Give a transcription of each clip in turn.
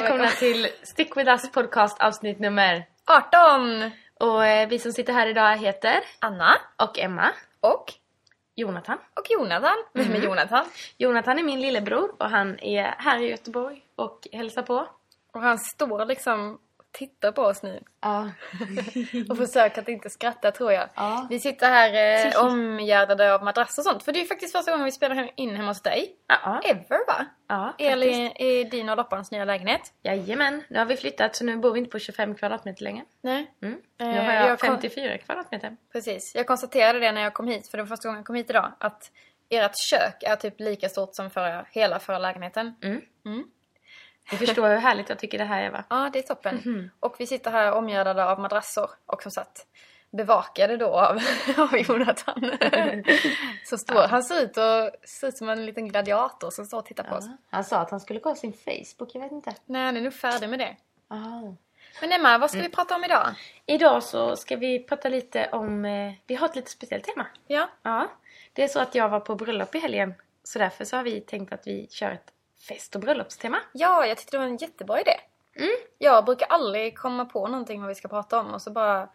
Välkomna till Stick With Us podcast avsnitt nummer 18! Och eh, vi som sitter här idag heter Anna och Emma och, Jonathan. och Jonathan. Vem är Jonathan? Jonathan är min lillebror och han är här i Göteborg och hälsar på. Och han står liksom och tittar på oss nu. Ja. Och försöker att inte skratta tror jag. Ja. Vi sitter här eh, omgärdade av madrasser och sånt. För det är ju faktiskt första gången vi spelar in hemma hos dig. Ja. Ever va? Ja, Eller faktiskt. i, din och Loppans nya lägenhet. Jajamän, nu har vi flyttat så nu bor vi inte på 25 kvadratmeter längre. Nej. Mm. Nu Eh, har jag, jag kom- 54 kvadratmeter. Precis. Jag konstaterade det när jag kom hit, för det var första gången jag kom hit idag, att ert kök är typ lika stort som förra, hela förra lägenheten. Mm. Mm. Du förstår hur härligt jag tycker det här är va? Ja, det är toppen. Mhm. Och vi sitter här omgärdade av madrasser och som sagt bevakade då av, av Jonathan. så står, Han ser ut, och, ser ut som en liten gladiator som står och tittar på oss. Ja. Han sa att han skulle kolla sin Facebook, jag vet inte. Nej, han är nog färdig med det. Ah. Men Emma, vad ska Mm. vi prata om idag? Idag så ska vi prata lite om, eh, vi har ett lite speciellt tema. Ja, Ja, det är så att jag var på bröllop i helgen. Så därför så har vi tänkt att vi kör ett fest och bröllopstema. ja jag tyckte det var en jättebra idé. Mm. Jag brukar aldrig komma på någonting vad vi ska prata om och så bara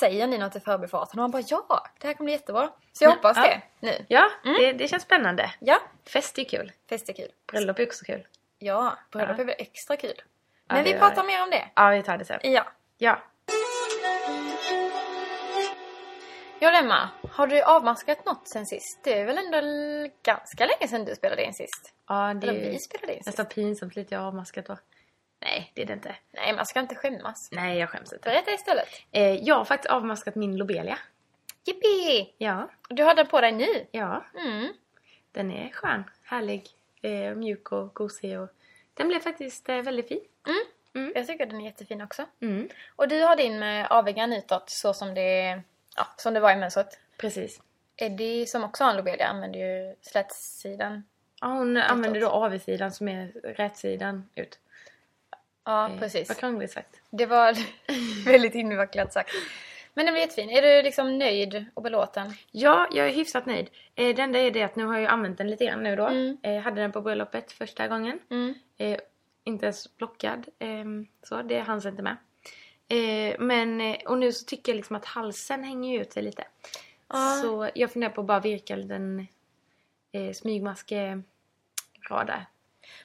säger ni något i förbifarten och man bara ja, det här kommer bli jättebra. Så jag Ja, hoppas ja. det nu. Ja, det, det känns spännande. Ja, Fest är kul. fest är kul. Bröllop är också kul. Ja, bröllop Ja. är väl extra kul. Ja, Men det vi pratar mer om det. Ja, vi tar det sen. Ja. Ja. Ja Emma, har du avmaskat något sen sist? Det är väl ändå ganska länge sedan du spelade in sist? Ja, det Eller är vi spelade in sist? nästan pinsamt lite avmaskat då. Nej, det är det inte. Nej, man ska inte skämmas. Nej, jag skäms inte. Berätta istället. Eh, jag har faktiskt avmaskat min lobelia. Yippee! Ja, Du har den på dig nu? ja. Mm. Den är skön, härlig, eh, mjuk och gosig och den blev faktiskt eh, väldigt fin. Mm. Jag tycker den är jättefin också. Mm, Och du har din med avvägaren utåt så som det, ja, som det var i mönstret. precis. Eddie som också har en lobelia använder ju slätsidan. Ja, hon använder då AV-sidan som är rätsidan ut. Ja, Eh, precis. Vad krångligt sagt. Det var väldigt invecklat sagt. Men den blir jättefin. Är du liksom nöjd och belåten? Ja, jag är hyfsat nöjd. Eh, det enda är det att nu har jag använt den lite grann nu då. Mm. Eh, hade den på bröllopet första gången. Mm. Eh, inte ens blockad. Eh, så, det hanns inte med. Eh, men, eh, och nu så tycker jag liksom att halsen hänger ut sig lite. Ja. Så jag funderar på att bara virka en eh, smygmaske rad där.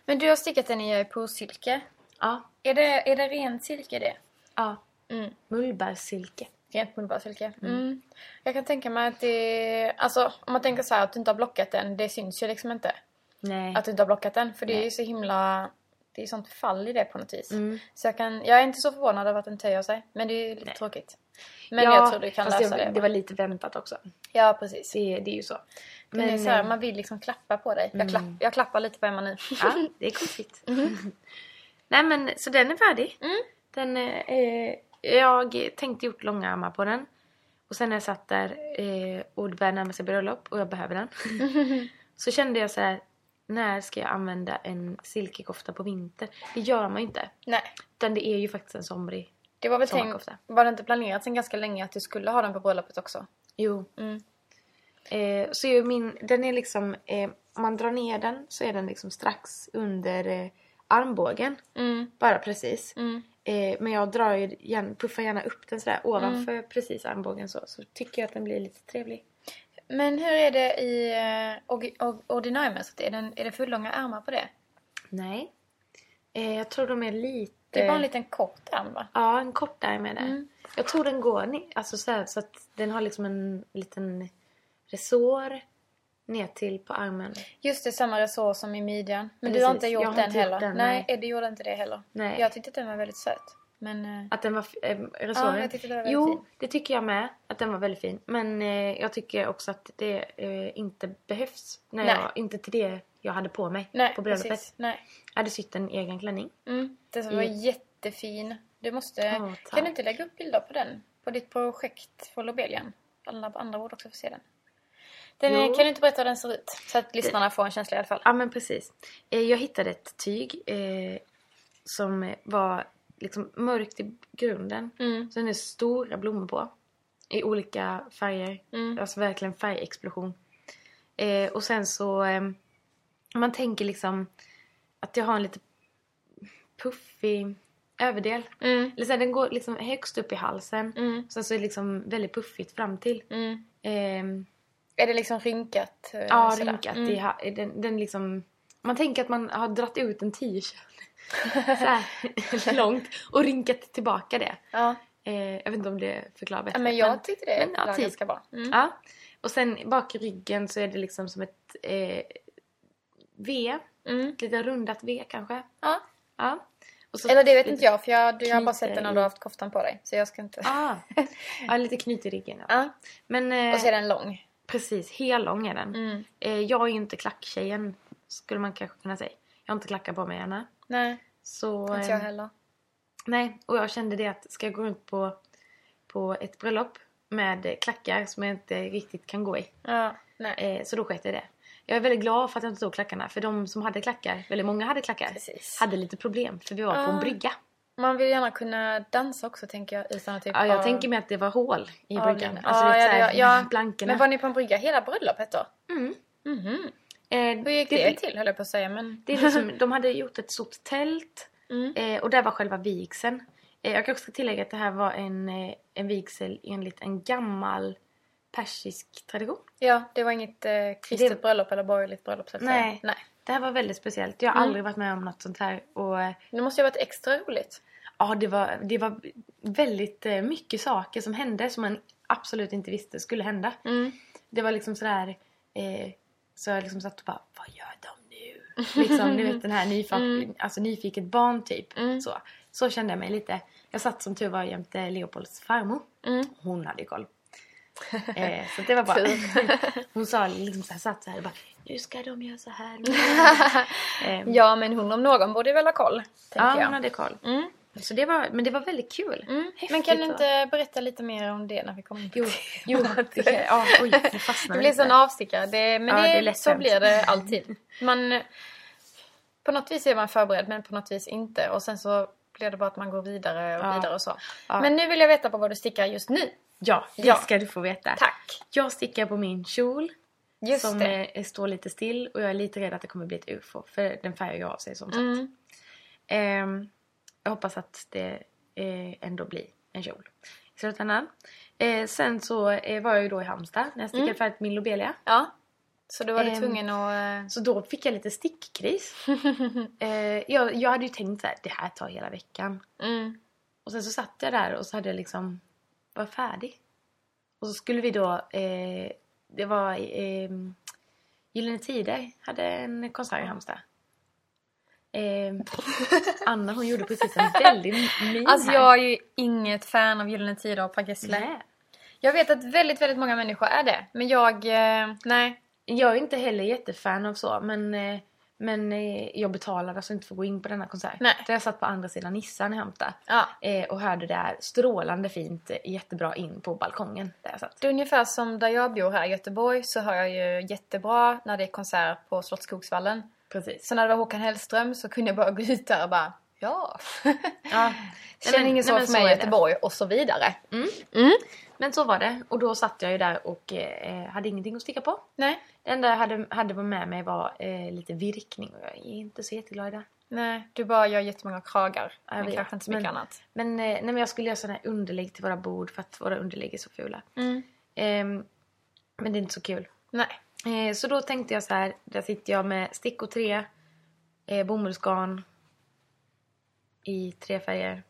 Men du har stickat den i pursilke. Ja, Är det, är det ren silke det? ja. Mm. Mullbärssilke. Rent mullbärsilke. Mm. Jag kan tänka mig att det... Alltså om man tänker så här att du inte har blockat den, det syns ju liksom inte. Nej. Att du inte har blockat den. För det är ju så himla... Det är sånt fall i det på något vis. Mm. Så jag kan... Jag är inte så förvånad över att den töjer sig. Men det är ju lite Nej. tråkigt. Men ja, jag tror du kan lösa det. det. Det var lite väntat också. Ja, precis. Det, det är ju så. Men, är så här, eh, man vill liksom klappa på dig. Jag, Mm. klapp, jag klappar lite på Emma nu. Ja, det är konstigt. Nej men så den är färdig. Mm. Den, eh, jag tänkte gjort långa armar på den. Och sen när jag satt där eh, och det började närma sig bröllop och jag behöver den. så kände jag så här. När ska jag använda en silkekofta på vinter? Det gör man ju inte. Nej. Utan det är ju faktiskt en somrig. Det var väl tänkt... Var det inte planerat sen ganska länge att du skulle ha den på bröllopet också? Jo. Mm. Eh, så är min, den är liksom, eh, om man drar ner den så är den liksom strax under eh, armbågen. Mm. Bara precis. Mm. Eh, men jag drar ju gärna, puffar gärna upp den sådär ovanför precis armbågen så. Så tycker jag att den blir lite trevlig. Men hur är det i uh, orgi- or- ordinärmönstret? Är, den- är det fullånga ärmar på det? Nej. Eh, jag tror de är lite... Det är bara en liten kort ärm va? Ja, en kort ärm är det. Mm. Jag tror den går alltså så, här, så att den har liksom en liten resår ner till på armen. Just det, samma resår som i midjan. Men du Precis. har inte gjort har den inte heller? den, nej, nej. Eddie gjorde inte det heller. Nej. Jag tyckte att den var väldigt söt. Men... eh, Att den var äh, resåren? Ja, jag tyckte den var Jo, fin. det tycker jag med. Att den var väldigt fin. Men eh, jag tycker också att det eh, inte behövs. När Nej. jag, inte till det jag hade på mig nej, på bröllopet. precis. Nej. Jag hade sytt en egen klänning. Mm. Den I- var jättefin. Du måste... Tack. kan du inte lägga upp bilder på den? På ditt projekt för Lobelian? Alla andra borde också få se den. den är, kan du inte berätta hur den ser ut? Så att lyssnarna får en känsla i alla fall. Ja men precis. Eh, jag hittade ett tyg eh, som var liksom mörkt i grunden. Mm. Sen är det stora blommor på. I olika färger. Mm. Alltså verkligen färgexplosion. Eh, och sen så... Eh, man tänker liksom att jag har en lite puffig överdel. Mm. Eller så här, den går liksom högst upp i halsen. Mm. Sen så är det liksom väldigt puffigt fram till. Mm. Ehm, Är det liksom rynkat? eh, ja, sådär? rynkat. Mm. i den, den liksom... Man tänker att man har dratt ut en t-shirt. så här långt. Och rynkat tillbaka det. Ja. Eh, jag vet inte om det förklarar bättre. ja, men jag tyckte det men, ja, var typ. ganska bra. Mm. Ja. Och sen bak i ryggen så är det liksom som ett eh, V. Mm. Ett lite rundat V kanske. Ja. Ja. Eller det vet inte jag för jag, jag har bara sett den när du har haft koftan på dig. Så jag ska inte... Ah. Ja, lite knyt i ryggen. Ja. Ja. Men eh, Och så är den lång. precis, hellång är den. Mm. Eh, jag är ju inte klacktjejen, skulle man kanske kunna säga. Jag har inte klackar på mig gärna. Nej, Så, inte jag heller. Nej, och jag kände det att ska jag gå runt på, på ett bröllop med klackar som jag inte riktigt kan gå i. Ja, nej. Eh, så då sket jag det. Jag är väldigt glad för att jag inte tog klackarna. För de som hade klackar, väldigt många hade klackar, Precis. hade lite problem. För vi var på Ah. en brygga. Man vill gärna kunna dansa också tänker jag utan att typ Ja, jag ha- tänker mig att det var hål i bryggan. Alltså ja, lite ja, ja, ja. blankerna. Men var ni på en brygga hela bröllopet då? Mm. Mhm. Eh, Hur gick det, till höll jag på att säga men... Det är liksom, de hade gjort ett stort tält Mm. eh, och där var själva vigseln. Eh, jag kanske ska tillägga att det här var en, eh, en vigsel enligt en gammal persisk tradition. Ja, det var inget eh, kristet Det- bröllop eller borgerligt bröllop så att Nej. säga. Nej. Det här var väldigt speciellt. Jag har Mm. aldrig varit med om något sånt här. Och eh, Det måste ju ha varit extra roligt. ja, det var, det var väldigt eh, mycket saker som hände som man absolut inte visste skulle hända. Mm. Det var liksom sådär... Eh, så jag liksom satt och bara, vad gör de nu? Liksom, ni vet den här nyfa- Mm. alltså, nyfiket barn typ. Mm. Så. så kände jag mig lite. Jag satt som tur var jämte Leopolds farmor. Mm. Hon hade ju koll. Eh, så det var bra. Hon sa liksom så här, satt så här och bara, nu ska de göra så här. eh, Ja, men hon om någon borde väl ha koll, ja, jag. hon hade koll. Mm. Så det var, men det var väldigt kul. Mm. Häftigt Men kan du inte berätta lite mer om det när vi kommer Jo, det? jo det ja, oj, det fastnade Det blir sån avstickare. Det, men Ja, det, det är så blir det alltid. Man, på något vis är man förberedd men på något vis inte. Och sen så blir det bara att man går vidare och Ja. vidare och så. Ja. Men nu vill jag veta på vad du stickar just nu. Ja, det Ja. ska du få veta. Tack! Jag stickar på min kjol Just som eh, står lite still och jag är lite rädd att det kommer bli ett ufo för den färgar ju av sig som sagt. Mm. Ehm, jag hoppas att det eh, ändå blir en kjol i slutändan. Eh, sen så eh, var jag ju då i Halmstad när jag stickade Mm. färdigt min lobelia. Ja. Så då var du Ehm, tvungen att... Så då fick jag lite stickkris. jag, jag hade ju tänkt så här, det här tar hela veckan. Mm. Och sen så satt jag där och så hade jag liksom, var färdig. Och så skulle vi då, eh, det var eh, Gyllene Tider hade en konsert i Halmstad. Eh, Anna hon gjorde precis en väldig min Alltså jag är ju inget fan av Gyllene Tider och Per Gessle. Nej. Jag vet att väldigt, väldigt många människor är det. Men jag... Eh, nej. Jag är inte heller jättefan av så men, eh, men eh, jag betalade alltså inte för att gå in på denna konsert. Nej. Så jag satt på andra sidan Nissan i Halmstad. Ja. Eh, och hörde det här strålande fint, eh, jättebra in på balkongen där jag satt. Det är ungefär som där jag bor här i Göteborg så hör jag ju jättebra när det är konsert på Slottsskogsvallen. Precis. Så när det var Håkan Hellström så kunde jag bara gå ut där och bara ja. Ja. Känner ingen så nej, för mig i. Göteborg och så vidare. Mm. Mm. Men så var det. Och då satt jag ju där och eh, hade ingenting att sticka på. Nej. Det enda jag hade, hade med mig var eh, lite virkning och jag är inte så jätteglad i det. Nej, du bara gör jättemånga kragar. jag men vet, kanske inte så mycket men- annat. Men, eh, nej, men jag skulle göra sådana här underlägg till våra bord för att våra underlägg är så fula. Mm. Ehm, men det är inte så kul. Nej. Eh, så då tänkte jag så här, där sitter jag med stickor tre, eh, bomullsgarn i tre färger.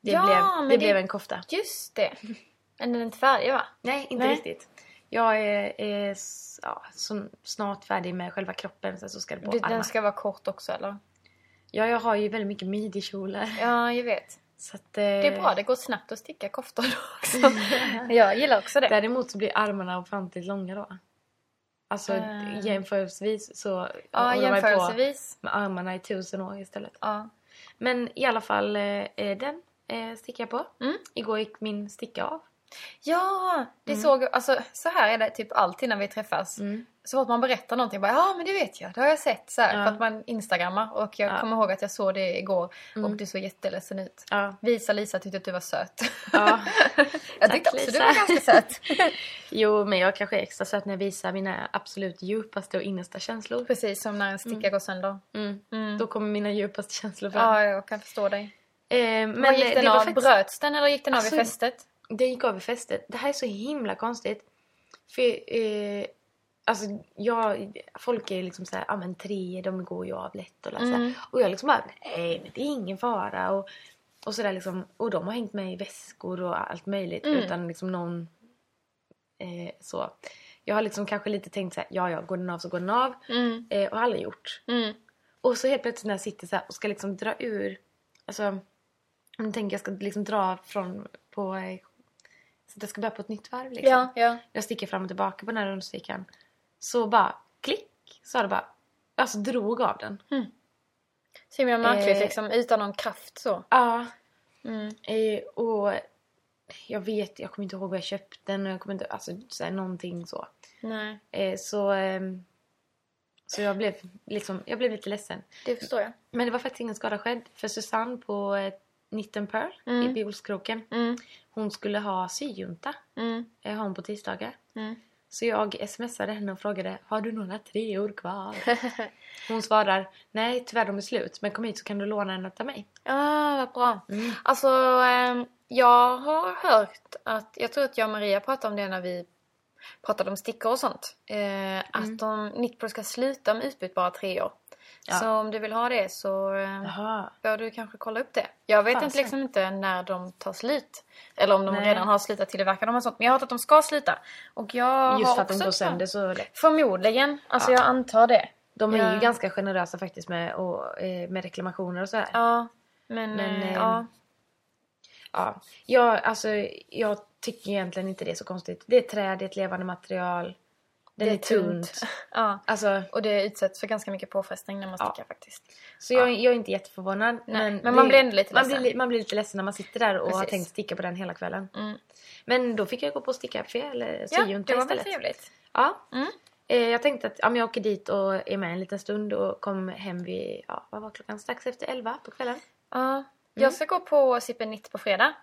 Det, Ja, blev, det det- blev en kofta. Just det. Men den är inte färdig va? Nej, inte Nej. riktigt. Jag är, är ja, snart färdig med själva kroppen, sen så ska det på Du, armar. den ska vara kort också eller? Ja, jag har ju väldigt mycket midjekjolar. Ja, jag vet. Att, Det är bra, det går snabbt att sticka koftor då också. jag gillar också det. Däremot så blir armarna ofantligt långa då. Alltså Eh. jämförelsevis så Ja, man ju på jämförelsevis. med armarna i tusen år istället. Ja. Men i alla fall, eh, eh, den eh, stickar jag på. Mm. Igår gick min sticka av. Ja, det såg, alltså så här är det typ alltid när vi träffas. Mm. Så fort man berättar någonting, bara ja men det vet jag, det har jag sett så här, Ja. för att man instagrammar och jag Ja. kommer ihåg att jag såg det igår Mm. och du såg jätteledsen ut. Ja. Visa Lisa tyckte att du var söt. ja. jag tyckte Tack, också du Lisa. var ganska söt. Jo, men jag kanske är extra söt när jag visar mina absolut djupaste och innersta känslor. Precis som när en sticka går sönder. Mm. Mm. Då kommer mina djupaste känslor fram. Ja, jag kan förstå dig. Eh, men Men gick den det av? faktiskt... Bröts den eller gick den av Alltså, i fästet? Det gick av i fästet. Det här är så himla konstigt. För, eh, alltså, jag, folk är liksom såhär, ja ah, men tre, de går ju av lätt och, mm. Mm. och jag liksom bara, nej men det är ingen fara. Och, och sådär liksom, och de har hängt med i väskor och allt möjligt Mm. utan liksom någon eh, så. Jag har liksom kanske lite tänkt såhär, ja ja, går den av så går den av. Mm. Eh, och har aldrig gjort. Mm. Och så helt plötsligt när jag sitter så här och ska liksom dra ur, alltså om du tänker jag ska liksom dra från på, eh, så att jag ska börja på ett nytt varv liksom. Ja, ja. Jag sticker fram och tillbaka på den här rundstickan. Så bara klick så har det bara, alltså drog av den. Så himla märkligt Eh. liksom, utan någon kraft så. Ja, Mm. eh, och jag vet, jag kommer inte ihåg var jag köpte den och jag kommer inte, alltså så här, någonting så. Nej, Eh, så, ehm, så jag blev liksom, jag blev lite ledsen. det förstår jag. Men det var faktiskt ingen skada skedd. För Susanne på Nitten Pearl Mm. i Biolskroken. Mm. Hon skulle ha syjunta. Mm. Eh, har hon på tisdagar. Mm. Så jag smsade henne och frågade Har du några treor kvar? Hon svarar Nej tyvärr de är slut. Men kom hit så kan du låna en av mig. ah, vad bra. Mm. Alltså, ehm, jag har hört att, jag tror att jag och Maria pratade om det när vi pratade om stickor och sånt. Eh, Att de, Knitpro ska sluta med utbytbara treor. Ja. Så om du vill ha det så eh, Jaha. bör du kanske kolla upp det. Jag vet Fasen. inte, liksom inte när de tar slut. Eller om de Nej. redan har slutat tillverka dem och sånt. Men jag har hört att de ska sluta. Och jag Just för att de går sönder så lätt. Förmodligen. Alltså Ja. jag antar det. De är Ja. ju ganska generösa faktiskt med, och, eh, med reklamationer och sådär. Ja. Men, Men, eh, eh, ja. Ja, jag, alltså, jag tycker egentligen inte det är så konstigt. Det är trä, det är ett levande material. Den är, tunt. Ja. Alltså, Och det utsätts för ganska mycket påfrestning när man Ja. stickar faktiskt. så jag, jag är inte jätteförvånad. Nej, men det- man blir ändå lite man ledsen. blir, li- man blir lite ledsen när man sitter där och har Precis. tänkt sticka på den hela kvällen. Mm. Men då fick jag gå på stickarcafé eller Ja, syjunta det var väl istället. trevligt. Ja. Mm. Eh, jag tänkte att ja, men jag åker dit och är med en liten stund och kom hem vid, ja, vad var klockan? Strax efter elva på kvällen. Ja. Mm. Jag ska gå på Sippen Nitt på fredag.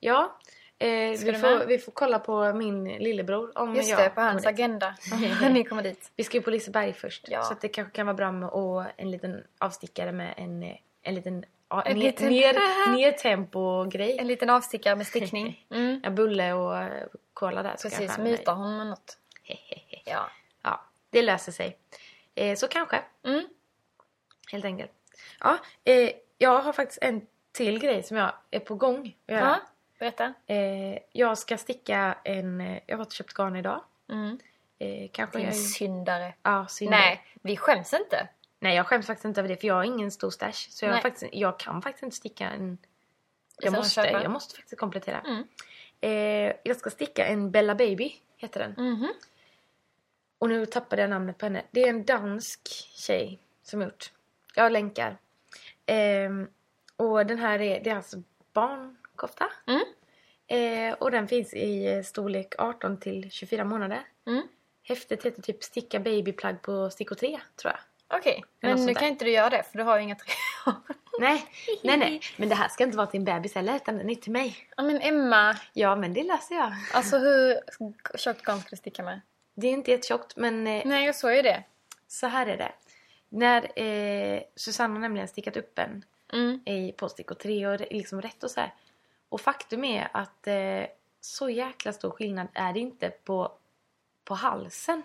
Ja. Eh, vi, får, vi får kolla på min lillebror om Just jag det, på hans agenda. Ni kommer dit. Vi ska ju på Liseberg först. Ja. Så det kanske kan vara bra med och en liten avstickare med en, en liten ja, En ner, liten- ner, ner tempo-grej. En liten avstickare med stickning. Mm. Ja, bulle och cola där. så Precis, muta honom med något. Ja. Ja, det löser sig. Eh, så kanske, Mm. helt enkelt. Ja, eh, jag har faktiskt en till grej som jag är på gång att göra. Berätta. Eh, jag ska sticka en... eh, Jag har varit och köpt garn idag. Mm. Eh, kanske Din jag... syndare. Ja, synd. Nej, vi skäms inte. Nej, jag skäms faktiskt inte över det för jag har ingen stor stash. Så jag, faktiskt, jag kan faktiskt inte sticka en... Jag måste, jag måste faktiskt komplettera. Mm. Eh, jag ska sticka en Bella Baby, heter den. Mhm. Och nu tappade jag namnet på henne. Det är en dansk tjej som gjort. Jag länkar. Ehm, och den här är, det är alltså barnkofta. Mm. Eh, och den finns i eh, storlek 18 till 24 månader. Mm. Häftet heter typ Sticka babyplagg på stickor 3 tror jag. Okej, men nu kan inte du göra det för du har ju inga treor. Nej, nej, nej. Men det här ska inte vara till en bebis heller utan den är till mig. ja men Emma, Ja, men det löser jag. alltså hur tjockt garn ska du sticka med? Det är inte jättetjockt men eh, Nej, jag såg ju det. så här är det. När eh, Susanne har nämligen stickat upp en Mm. i på stickor 3 och liksom rätt och så här. Och faktum är att eh, så jäkla stor skillnad är det inte på, på halsen.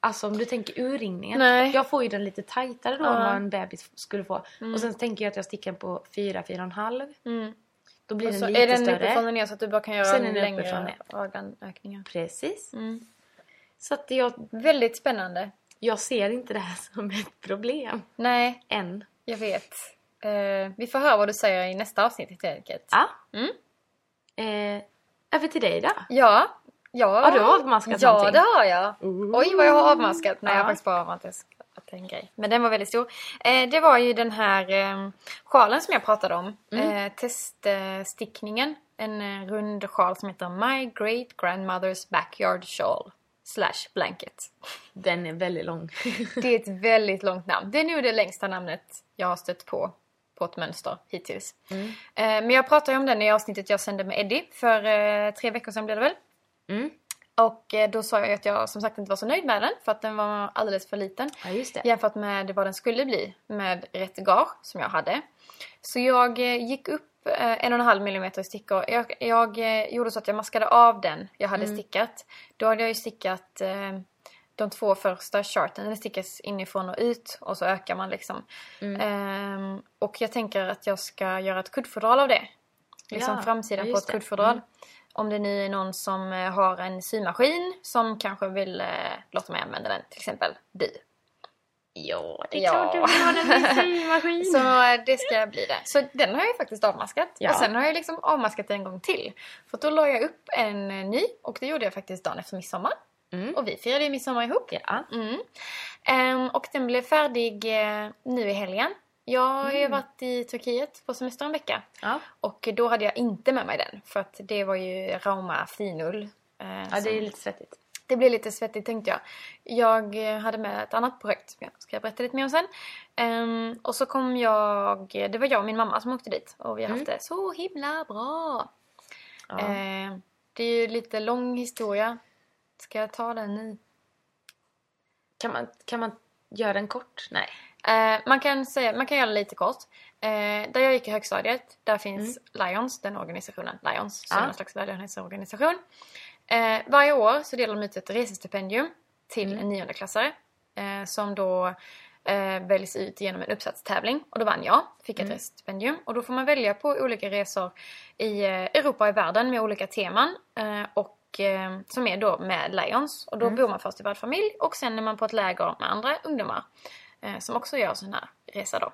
Alltså om du tänker urringningen. Nej. Jag får ju den lite tajtare då Ja. än vad en bebis skulle få. Och sen tänker jag att jag stickar på 4-4,5. Mm. Då blir den lite är den större. uppifrån och ner så att du bara kan göra Sen uppifrån längre ner. organökningar. Precis. Mm. Så att jag, Väldigt spännande. jag ser inte det här som ett problem. Nej, Än. jag vet. Eh, vi får höra vad du säger i nästa avsnitt helt enkelt. Ja. Mm. Eh, över till dig då. Ja. Ja, Har du avmaskat Ja, någonting? det har jag. Ooh. Oj, vad jag har avmaskat. Nej, jag Ja. har faktiskt bara avmaskat en grej. Men den var väldigt stor. Eh, det var ju den här eh, sjalen som jag pratade om. Mm. Eh, teststickningen. en eh, rund sjal som heter My Great Grandmother's Backyard Shawl slash blanket. Den är väldigt lång. Det är ett väldigt långt namn. Det är nog det längsta namnet jag har stött på på ett mönster hittills. Mm. Eh, men jag pratade ju om den i avsnittet jag sände med Eddie för eh, tre veckor sedan blev det väl. Mm. Och eh, då sa jag att jag som sagt inte var så nöjd med den för att den var alldeles för liten. Ja. Jämfört med vad den skulle bli med rätt gage som jag hade. Så jag gick upp en och en halv millimeter stickor. Jag, jag gjorde så att jag maskade av den jag hade stickat. Då hade jag ju stickat de två första charten. Den stickas inifrån och ut och så ökar man liksom. Ehm, och jag tänker att jag ska göra ett kuddfodral av det. Liksom Ja, framsidan på ett kuddfodral. Om det nu är någon som eh, har en symaskin som kanske vill eh, låta mig använda den. Till exempel du. Ja, det är Ja. klart du vill ha den med symaskin. Så eh, det ska bli det. Så den har jag faktiskt avmaskat. Ja. Och sen har jag liksom avmaskat en gång till. För då la jag upp en eh, ny och det gjorde jag faktiskt dagen efter midsommar. Mm. Och vi firade ju midsommar ihop. Ja. Mm. Ehm, och den blev färdig eh, nu i helgen. Jag har ju varit i Turkiet på semester en vecka. Ja. Och då hade jag inte med mig den. För att det var ju Rauma finull. eh, ja, det är lite svettigt. det blev lite svettigt tänkte jag. Jag eh, hade med ett annat projekt som jag ska berätta lite mer om sen. Ehm, och så kom jag, det var jag och min mamma som åkte dit och vi har haft det så himla bra. Ja. Ehm, det är ju lite lång historia. Ska jag ta den nu? Kan, man, kan man göra den kort? Nej. Eh, man, kan säga, man kan göra det lite kort. Eh, där jag gick i högstadiet, där finns Lions, den organisationen. Lions, som Ja. någon slags välgörenhetsorganisation. Eh, varje år så delar de ut ett resestipendium till en niondeklassare. Eh, som då eh, väljs ut genom en uppsatstävling. Och då vann jag, fick ett resestipendium. Och då får man välja på olika resor i eh, Europa och i världen med olika teman. Eh, och eh, som är då med Lions. Och då bor man först i värdfamilj och sen är man på ett läger med andra ungdomar. Eh, som också gör sån här resa då.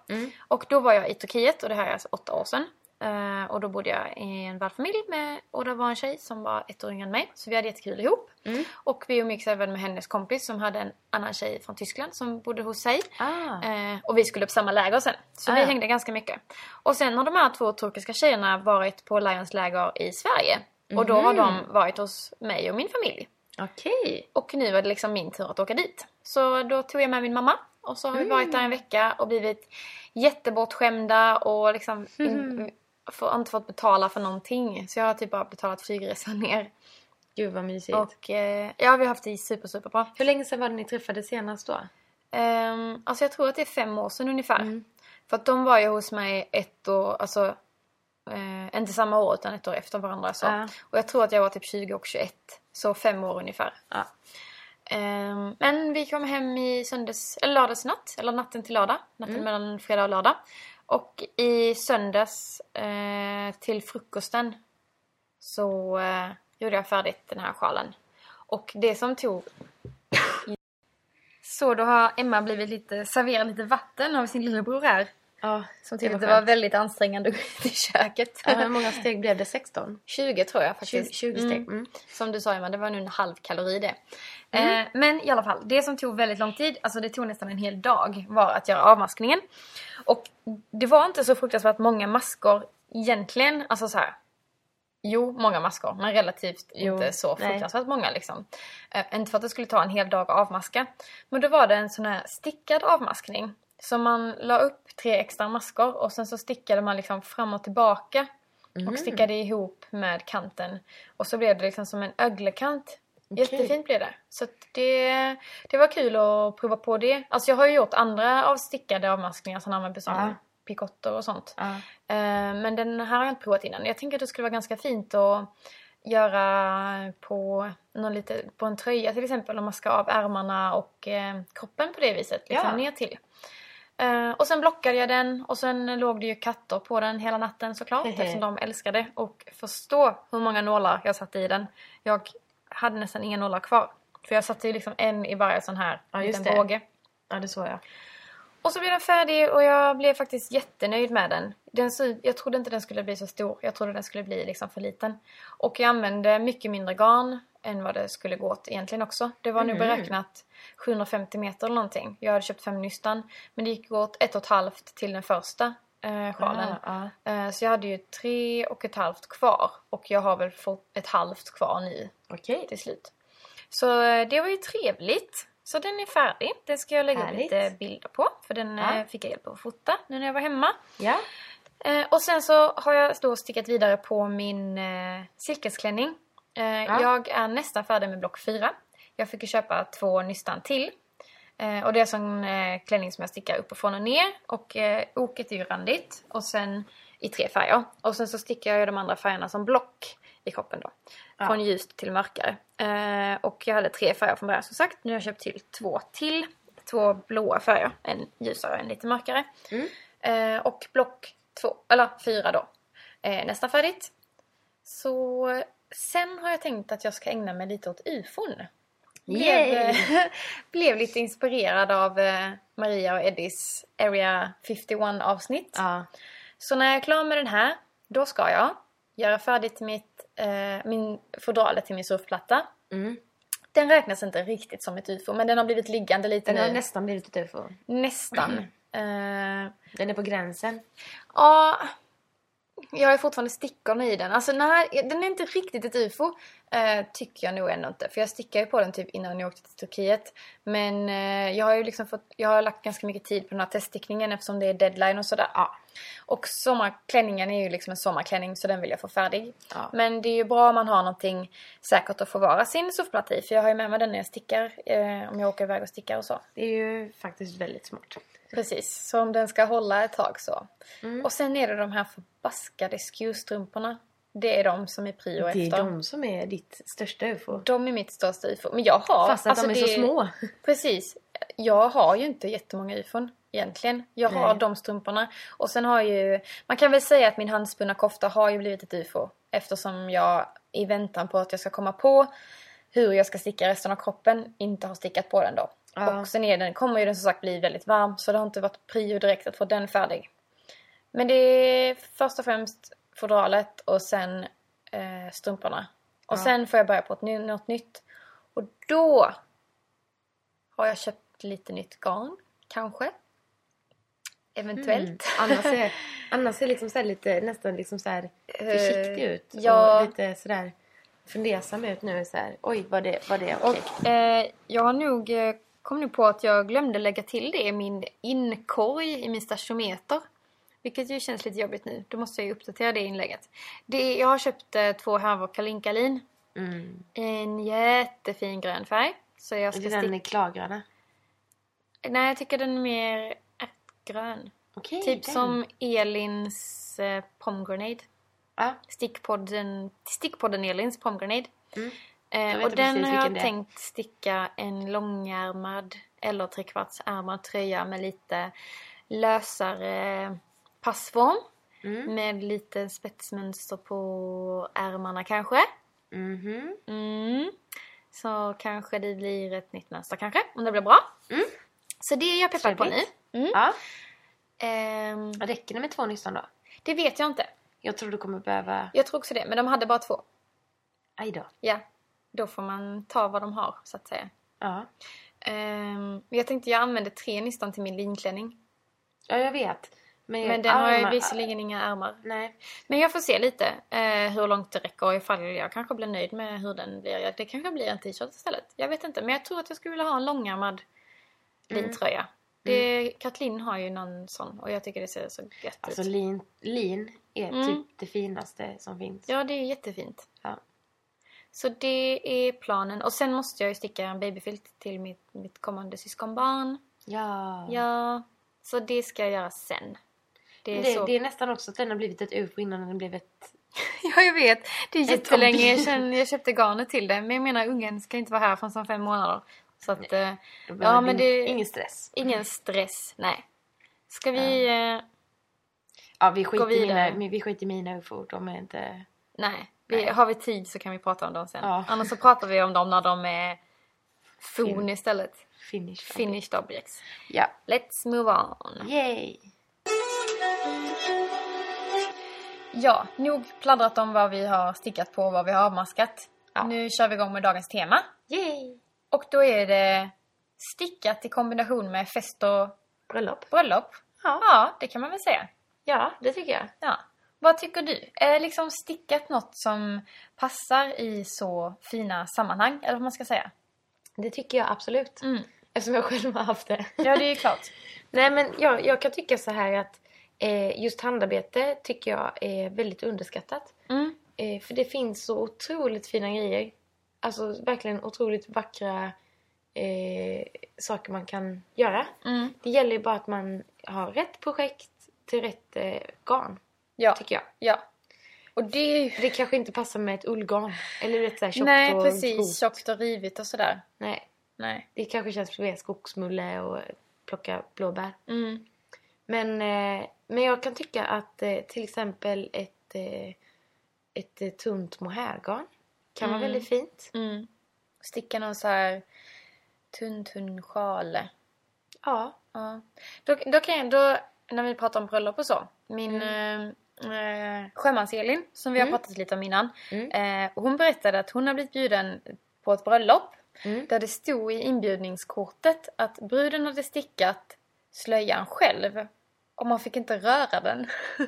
Och då var jag i Turkiet och det här är alltså åtta år sedan. Eh, och då bodde jag i en värdfamilj med, och det var en tjej som var ett år yngre än mig. Så vi hade jättekul ihop. Och vi umgicks även med hennes kompis som hade en annan tjej från Tyskland som bodde hos sig. Ah. Eh, och vi skulle på samma läger sen. Så Ah, vi hängde ganska mycket. Och sen har de här två turkiska tjejerna varit på Lions läger i Sverige. Och då har de varit hos mig och min familj. Okej. Och nu var det liksom min tur att åka dit. Så då tog jag med min mamma. Och så har vi varit där en vecka och blivit jättebortskämda och liksom in, får, inte fått betala för någonting. Så jag har typ bara betalat flygresan ner. Gud vad mysigt. Och eh, ja, vi har haft det super, super bra. Hur länge sedan var det ni träffades senast då? Um, alltså jag tror att det är fem år sedan ungefär. För att de var ju hos mig ett år, alltså eh, inte samma år utan ett år efter varandra. Så. Ja. Och jag tror att jag var typ 20 och 21. Så fem år ungefär. Ja. Ehm, men vi kom hem i söndags, eller lördagsnatt, eller natten till lördag. Natten mellan fredag och lördag. Och i söndags eh, till frukosten så eh, gjorde jag färdigt den här sjalen. Och det som tog... Så då har Emma blivit lite, serverad lite vatten av sin lillebror här. Ja, Som det tyckte var att det var väldigt ansträngande att gå ut i köket. Ja, hur många steg blev det? 16? 20 tror jag 20, faktiskt. 20 steg. Mm. Mm. Som du sa Emma, det var nu en halv kalori det. Eh, men i alla fall, det som tog väldigt lång tid, alltså det tog nästan en hel dag, var att göra avmaskningen. Och det var inte så fruktansvärt många maskor egentligen, alltså så här. Jo, många maskor, men relativt Jo, inte så fruktansvärt många liksom. Eh, inte för att det skulle ta en hel dag att avmaska. Men då var det en sån här stickad avmaskning. Så man la upp tre extra maskor och sen så stickade man liksom fram och tillbaka. Och stickade ihop med kanten. Och så blev det liksom som en öglekant. Jättefint blev det. Så det, det var kul att prova på det. Alltså jag har ju gjort andra avstickade avmaskningar som använder som Ja. pikotter och sånt. Ja. Eh, Men den här har jag inte provat innan. Jag tänker att det skulle vara ganska fint att göra på, någon lite, på en tröja till exempel. Om man ska av ärmarna och eh, kroppen på det viset. Liksom Ja. ner till. Eh, och sen blockade jag den och sen låg det ju katter på den hela natten såklart Hehe. eftersom de älskade. Och förstå hur många nålar jag satte i den. Jag hade nästan inga nålar kvar. För jag satte ju liksom en i varje sån här Ja, liten båge. ja, det såg jag. Och så blev den färdig och jag blev faktiskt jättenöjd med den. den så, jag trodde inte den skulle bli så stor. Jag trodde den skulle bli liksom för liten. Och jag använde mycket mindre garn än vad det skulle gå åt egentligen också. Det var nu beräknat 750 meter eller någonting. Jag hade köpt fem nystan. Men det gick åt ett och ett halvt till den första eh, sjalen. Ja, ja. Eh, så jag hade ju tre och ett halvt kvar. Och jag har väl fått ett halvt kvar nu Okej. till slut. Så eh, det var ju trevligt. Så den är färdig. Den ska jag lägga upp Härligt. lite bilder på. För den Ja. eh, fick jag hjälp att fota nu när jag var hemma. Ja. Eh, och sen så har jag då stickat vidare på min eh, silkesklänning. Eh, Jag är nästan färdig med block 4. Jag fick ju köpa två nystan till. Eh, och det är en eh, klänning som jag stickar uppifrån och ner. Och oket är ju randigt. Och sen i tre färger. Och sen så stickar jag de andra färgerna som block i kroppen då. Ja. Från ljust till mörkare. Eh, och jag hade tre färger från början som sagt. Nu har jag köpt till två till. Två blåa färger. En ljusare och en lite mörkare. Mm. Eh, och block två, eller fyra då. Eh, nästan färdigt. Så sen har jag tänkt att jag ska ägna mig lite åt ufon. Blev, blev lite inspirerad av eh, Maria och Eddies Area 51 avsnitt. Ja. Så när jag är klar med den här, då ska jag göra färdigt mitt, eh, min fodralet till min surfplatta. Mm. Den räknas inte riktigt som ett ufo, men den har blivit liggande lite Den har nu. nästan blivit ett ufo. Nästan. Eh, Den är på gränsen. Ja, jag har fortfarande stickorna i den. Alltså nej, den är inte riktigt ett ufo. Eh, tycker jag nog ändå inte. För jag stickade ju på den typ innan jag åkte till Turkiet. Men eh, jag har ju liksom fått, jag har lagt ganska mycket tid på den här teststickningen eftersom det är deadline och sådär. Ja. Och sommarklänningen är ju liksom en sommarklänning så den vill jag få färdig. Ja. Men det är ju bra om man har någonting säkert att förvara sin surfplatta i. För jag har ju med mig den när jag stickar. Eh, om jag åker iväg och stickar och så. Det är ju faktiskt väldigt smart. Precis, så om den ska hålla ett tag så. Mm. Och sen är det de här förbaskade skewstrumporna. Det är de som är prio Det är efter. de som är ditt största ufo. De är mitt största ufo. Men jag har... Fast att alltså de är det- så små. Precis. Jag har ju inte jättemånga ufon egentligen. Jag har Nej. de strumporna. Och sen har ju... Man kan väl säga att min handspunna kofta har ju blivit ett ufo. Eftersom jag i väntan på att jag ska komma på hur jag ska sticka resten av kroppen inte har stickat på den då. Ja. Och sen är den, kommer ju den som sagt bli väldigt varm så det har inte varit prio direkt att få den färdig. Men det är först och främst fodralet och sen eh, strumporna. Och Ja. sen får jag börja på ett, något nytt. Och då har jag köpt lite nytt garn, kanske. Eventuellt. Mm. Anna ser, Anna ser liksom så lite, nästan liksom så här försiktig ut. ja. Och lite sådär fundersam ut nu. Så här. Oj, var det, var det okej? Och eh, jag har nog eh, kom nu på att jag glömde lägga till det i min inkorg i min stasjometer. Vilket ju känns lite jobbigt nu. Då måste jag ju uppdatera det inlägget. Det, jag har köpt eh, två härvor kalinkalin. Mm. En jättefin grön färg. Så jag Är ska det den är klargröna? Nej, jag tycker den är mer ärtgrön. Okej, Typ den. som Elins eh, pomgranate. Ja. Stickpodden, stickpodden Elins pomgranate. Mm. Eh, och den har jag tänkt sticka en långärmad eller trekvartsärmad tröja med lite lösare passform. Mm. Med lite spetsmönster på ärmarna kanske. Mhm. Mm. Så kanske det blir ett nytt mönster kanske, om det blir bra. Mm. Så det är jag peppad på nu. Mm. Ja. Ehm, Räcker det med två nystan då? det vet jag inte. Jag tror du kommer behöva... Jag tror också det, men de hade bara två. Aj då. Ja, då får man ta vad de har så att säga. Ja. Men jag tänkte jag använde tre nystan till min linklänning. ja, jag vet. Men, Men den har ju armar- visserligen inga ärmar. Nej. Men jag får se lite eh, hur långt det räcker och ifall jag kanske blir nöjd med hur den blir. Det kanske blir en t-shirt istället. Jag vet inte, men jag tror att jag skulle vilja ha en långärmad Mm. lintröja. Det, Katlin har ju någon sån och jag tycker det ser så gött Alltså ut. lin, lin är Mm. typ det finaste som finns. Ja, det är jättefint. Ja. Så det är planen. Och sen måste jag ju sticka en babyfilt till mitt, mitt kommande syskonbarn. Ja. Ja, så det ska jag göra sen. Det är Det, så... det är nästan också att den har blivit ett ufo innan den blev ett... Ja, jag vet. Det är jättelänge sedan jag köpte garnet till det. Men jag menar, ungen ska inte vara här förrän som fem månader. Så att, eh, ja men det... Ingen stress. Ingen stress, nej. Ska vi... Eh, Ja, vi skiter, mina, vi skiter i mina ufo. De är inte... nej. Vi. Har vi tid så kan vi prata om dem sen. Ja. Annars så pratar vi om dem när de är Fin. istället. Finish. Finished objects. Ja. Let's move on. Yay! Ja, nog pladdrat om vad vi har stickat på och vad vi har avmaskat. Ja. Nu kör vi igång med dagens tema. Yay! Och då är det stickat i kombination med fest och Bröllop. bröllop. Ja. Ja, det kan man väl säga. Ja, det tycker jag. Ja. Vad tycker du? Är liksom stickat något som passar i så fina sammanhang? Eller vad man ska säga? Det tycker jag absolut. Mm. Eftersom jag själv har haft det. Ja, det är ju klart. Nej men jag, jag kan tycka så här att eh, just handarbete tycker jag är väldigt underskattat. Mm. Eh, för det finns så otroligt fina grejer. Alltså verkligen otroligt vackra eh, saker man kan göra. Mm. Det gäller ju bara att man har rätt projekt till rätt eh, garn, Ja. tycker jag. ja. Och det. Det kanske inte passar med ett ullgarn. Eller rätt såhär tjockt Nej, och precis. grovt. Tjockt och rivigt och sådär. Nej, Nej. det kanske känns mer skogsmulle och plocka blåbär. Mm. Men, eh, men jag kan tycka att eh, till exempel ett, eh, ett tunt mohairgarn kan vara Mm. väldigt fint. Mm. Sticka någon så här tunn, tunn sjal. Ja. Ja. Då, då kan jag, då, när vi pratar om bröllop och så. Min eh, eh, sjömans-Elin, som vi har Mm. pratat lite om innan. Mm. Eh, hon berättade att hon har blivit bjuden på ett bröllop. Mm. Där det stod i inbjudningskortet att bruden hade stickat slöjan själv. Och man fick inte röra den.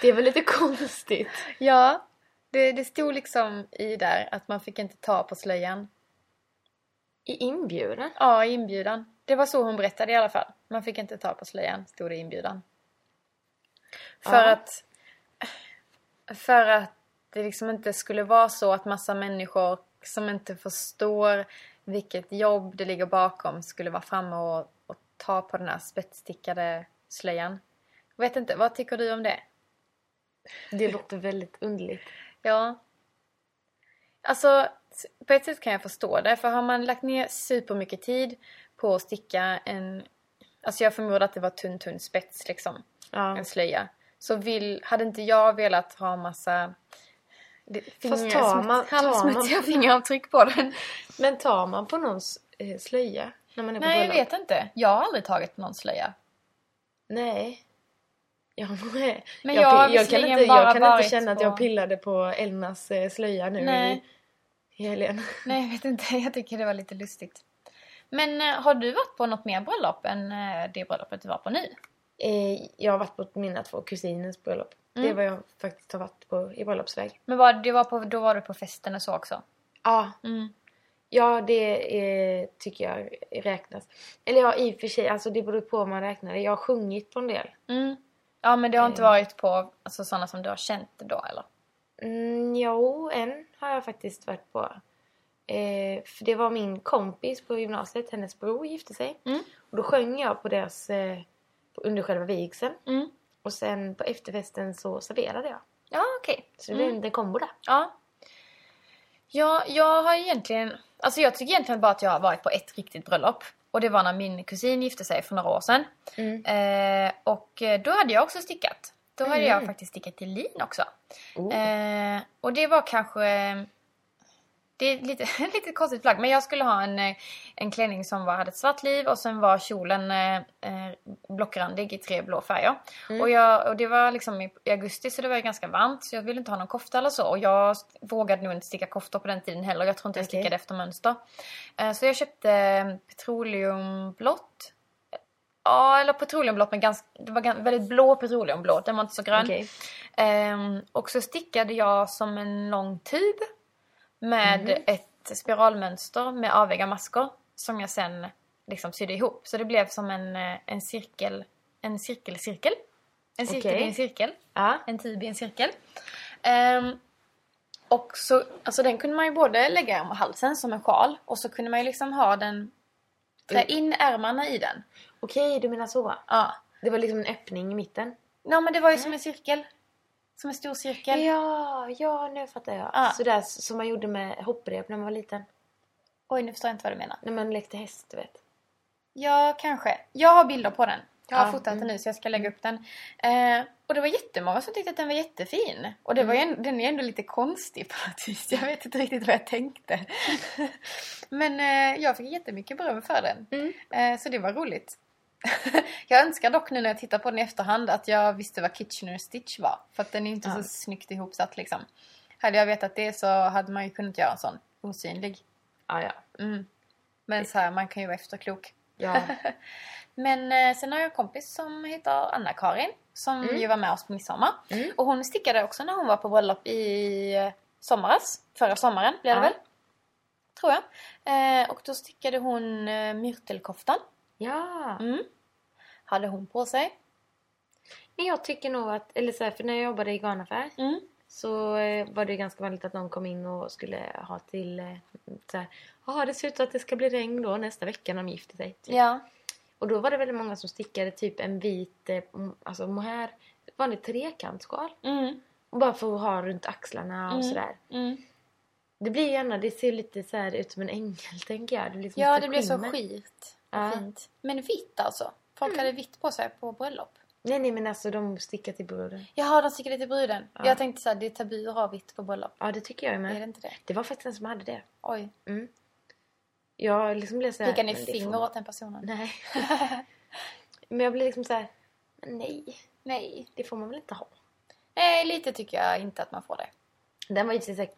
Det är väl lite konstigt. ja, det, det stod liksom i där att man fick inte ta på slöjan. I inbjudan? Ja, i inbjudan. Det var så hon berättade i alla fall. Man fick inte ta på slöjan, stod det i inbjudan. För Ja. att... För att det liksom inte skulle vara så att massa människor som inte förstår vilket jobb det ligger bakom skulle vara framme och, och ta på den här spetsstickade slöjan. Jag vet inte, vad tycker du om det? Det låter väldigt underligt. Ja. Alltså, på ett sätt kan jag förstå det. För har man lagt ner supermycket tid på att sticka en... Alltså jag förmodar att det var tunn, tunn spets liksom. Ja. En slöja. Så vill, hade inte jag velat ha massa... Fast tar man- tar man- fingeravtryck på den. Men tar man på någons eh, slöja när man är på Nej, jag bröllop? vet inte. Jag har aldrig tagit någon slöja. Nej. Ja, nej. Men jag, jag jag kan, inte, jag kan inte känna att på- jag pillade på Elnas eh, slöja nu Nej. i, helgen. Nej, jag vet inte. Jag tycker det var lite lustigt. Men eh, har du varit på något mer bröllop än det bröllopet du var på nu? Eh, jag har varit på mina två kusiners bröllop. Det är Mm. vad jag faktiskt har varit på i bröllopsväg. Men var, det var på, då var du på festen och så också? Ja, Mm. ja det eh, tycker jag räknas. Eller ja, i och för sig, alltså det beror på vad man räknar det. Jag har sjungit på en del. Mm. Ja, men det har inte Eh. varit på alltså, sådana som du har känt då, eller? Mm, jo, en har jag faktiskt varit på. Eh, för det var min kompis på gymnasiet, hennes bror gifte sig. Mm. Och då sjöng jag på deras, eh, under själva vigseln. Mm. Och sen på efterfesten så serverade jag. Ja, okej. Så det blev Mm. en kombo där. Ja. ja. Jag har egentligen... Alltså jag tycker egentligen bara att jag har varit på ett riktigt bröllop. Och det var när min kusin gifte sig för några år sedan. Mm. Eh, och eh, då hade jag också stickat. Då hade Mm. jag faktiskt stickat till lin också. Oh. Eh, och det var kanske... Det är lite, lite konstigt plagg, men jag skulle ha en, eh, en klänning som var, hade ett svart liv och sen var kjolen eh, eh, blockrandig i tre blå färger. Mm. Och, jag, och det var liksom i, i augusti så det var ju ganska varmt så jag ville inte ha någon kofta eller så. Och jag vågade nog inte sticka koftor på den tiden heller. Jag tror inte jag Okej. stickade efter mönster. Eh, så jag köpte eh, petroleumblått. Ja, eller petroleumblått men ganska, det var väldigt blå petroleumblå. Den var inte så grön. Okej. Ehm, och så stickade jag som en lång tub med Mhm. ett spiralmönster med aviga maskor som jag sen liksom sydde ihop. Så det blev som en, eh, en cirkel, en cirkelcirkel. En cirkel Okej. i en cirkel. Ja. En tub i en cirkel. Ehm, och så, alltså den kunde man ju både lägga om halsen som en sjal och så kunde man ju liksom ha den, trä in ärmarna i den. Okej, du menar så. Ja. Det var liksom en öppning i mitten. Ja men det var ju som en cirkel. Som en stor cirkel. Ja, ja nu fattar jag. Ja. Sådär som man gjorde med hopprep när man var liten. Oj nu förstår jag inte vad du menar. När man lekte häst, du vet. Ja, kanske. Jag har bilder på den. Jag har Ja, fotat mm. den nu så jag ska lägga upp den. Eh, och det var jättemånga som tyckte att den var jättefin. Och det var ju Mm. den är ändå lite konstig på något vis. Jag vet inte riktigt vad jag tänkte. Men eh, jag fick jättemycket beröm för den. Mm. Eh, så det var roligt. jag önskar dock nu när jag tittar på den i efterhand att jag visste vad Kitchener Stitch var. För att den är inte Ja. så snyggt ihopsatt liksom. Hade jag vetat det så hade man ju kunnat göra en sån osynlig. Ja, ja. Mm. Men så här, man kan ju vara efterklok. Ja. Men eh, sen har jag en kompis som heter Anna-Karin. som Mm. ju var med oss på midsommar. Mm. Och hon stickade också när hon var på bröllop i eh, sommaras. Förra sommaren blev det Ja. väl? Tror jag. Eh, och då stickade hon myrtelkoftan. Ja. Mm. Hade hon på sig. Men jag tycker nog att, eller så här, för när jag jobbade i garnaffär Mm. så eh, var det ganska vanligt att någon kom in och skulle ha till eh, så här, ja det ser ut att det ska bli regn då nästa vecka när de gifter sig. Typ. Ja. Och då var det väldigt många som stickade typ en vit, eh, alltså mohair, vanlig trekantsjal. Mm. Bara för att ha runt axlarna och Mm. sådär. Mm. Det blir gärna, det ser lite så här ut som en ängel tänker jag. Det blir Ja, det blev så skit Ja. fint. Men vitt alltså? Folk hade vitt på sig på bröllop? Nej nej men alltså de stickar till bruden. Jaha, de stickade till bruden. Ja. Jag tänkte såhär, det är tabu att ha vitt på bröllop. Ja det tycker jag Är med. det inte det? Det var faktiskt en som hade det. Oj. Mm. Jag liksom blev såhär... Pekar ni men det får finger åt den personen? Nej. men jag blev liksom såhär, men nej. Nej. Det får man väl inte ha. Nej, lite tycker jag inte att man får det. Den var ju såhär,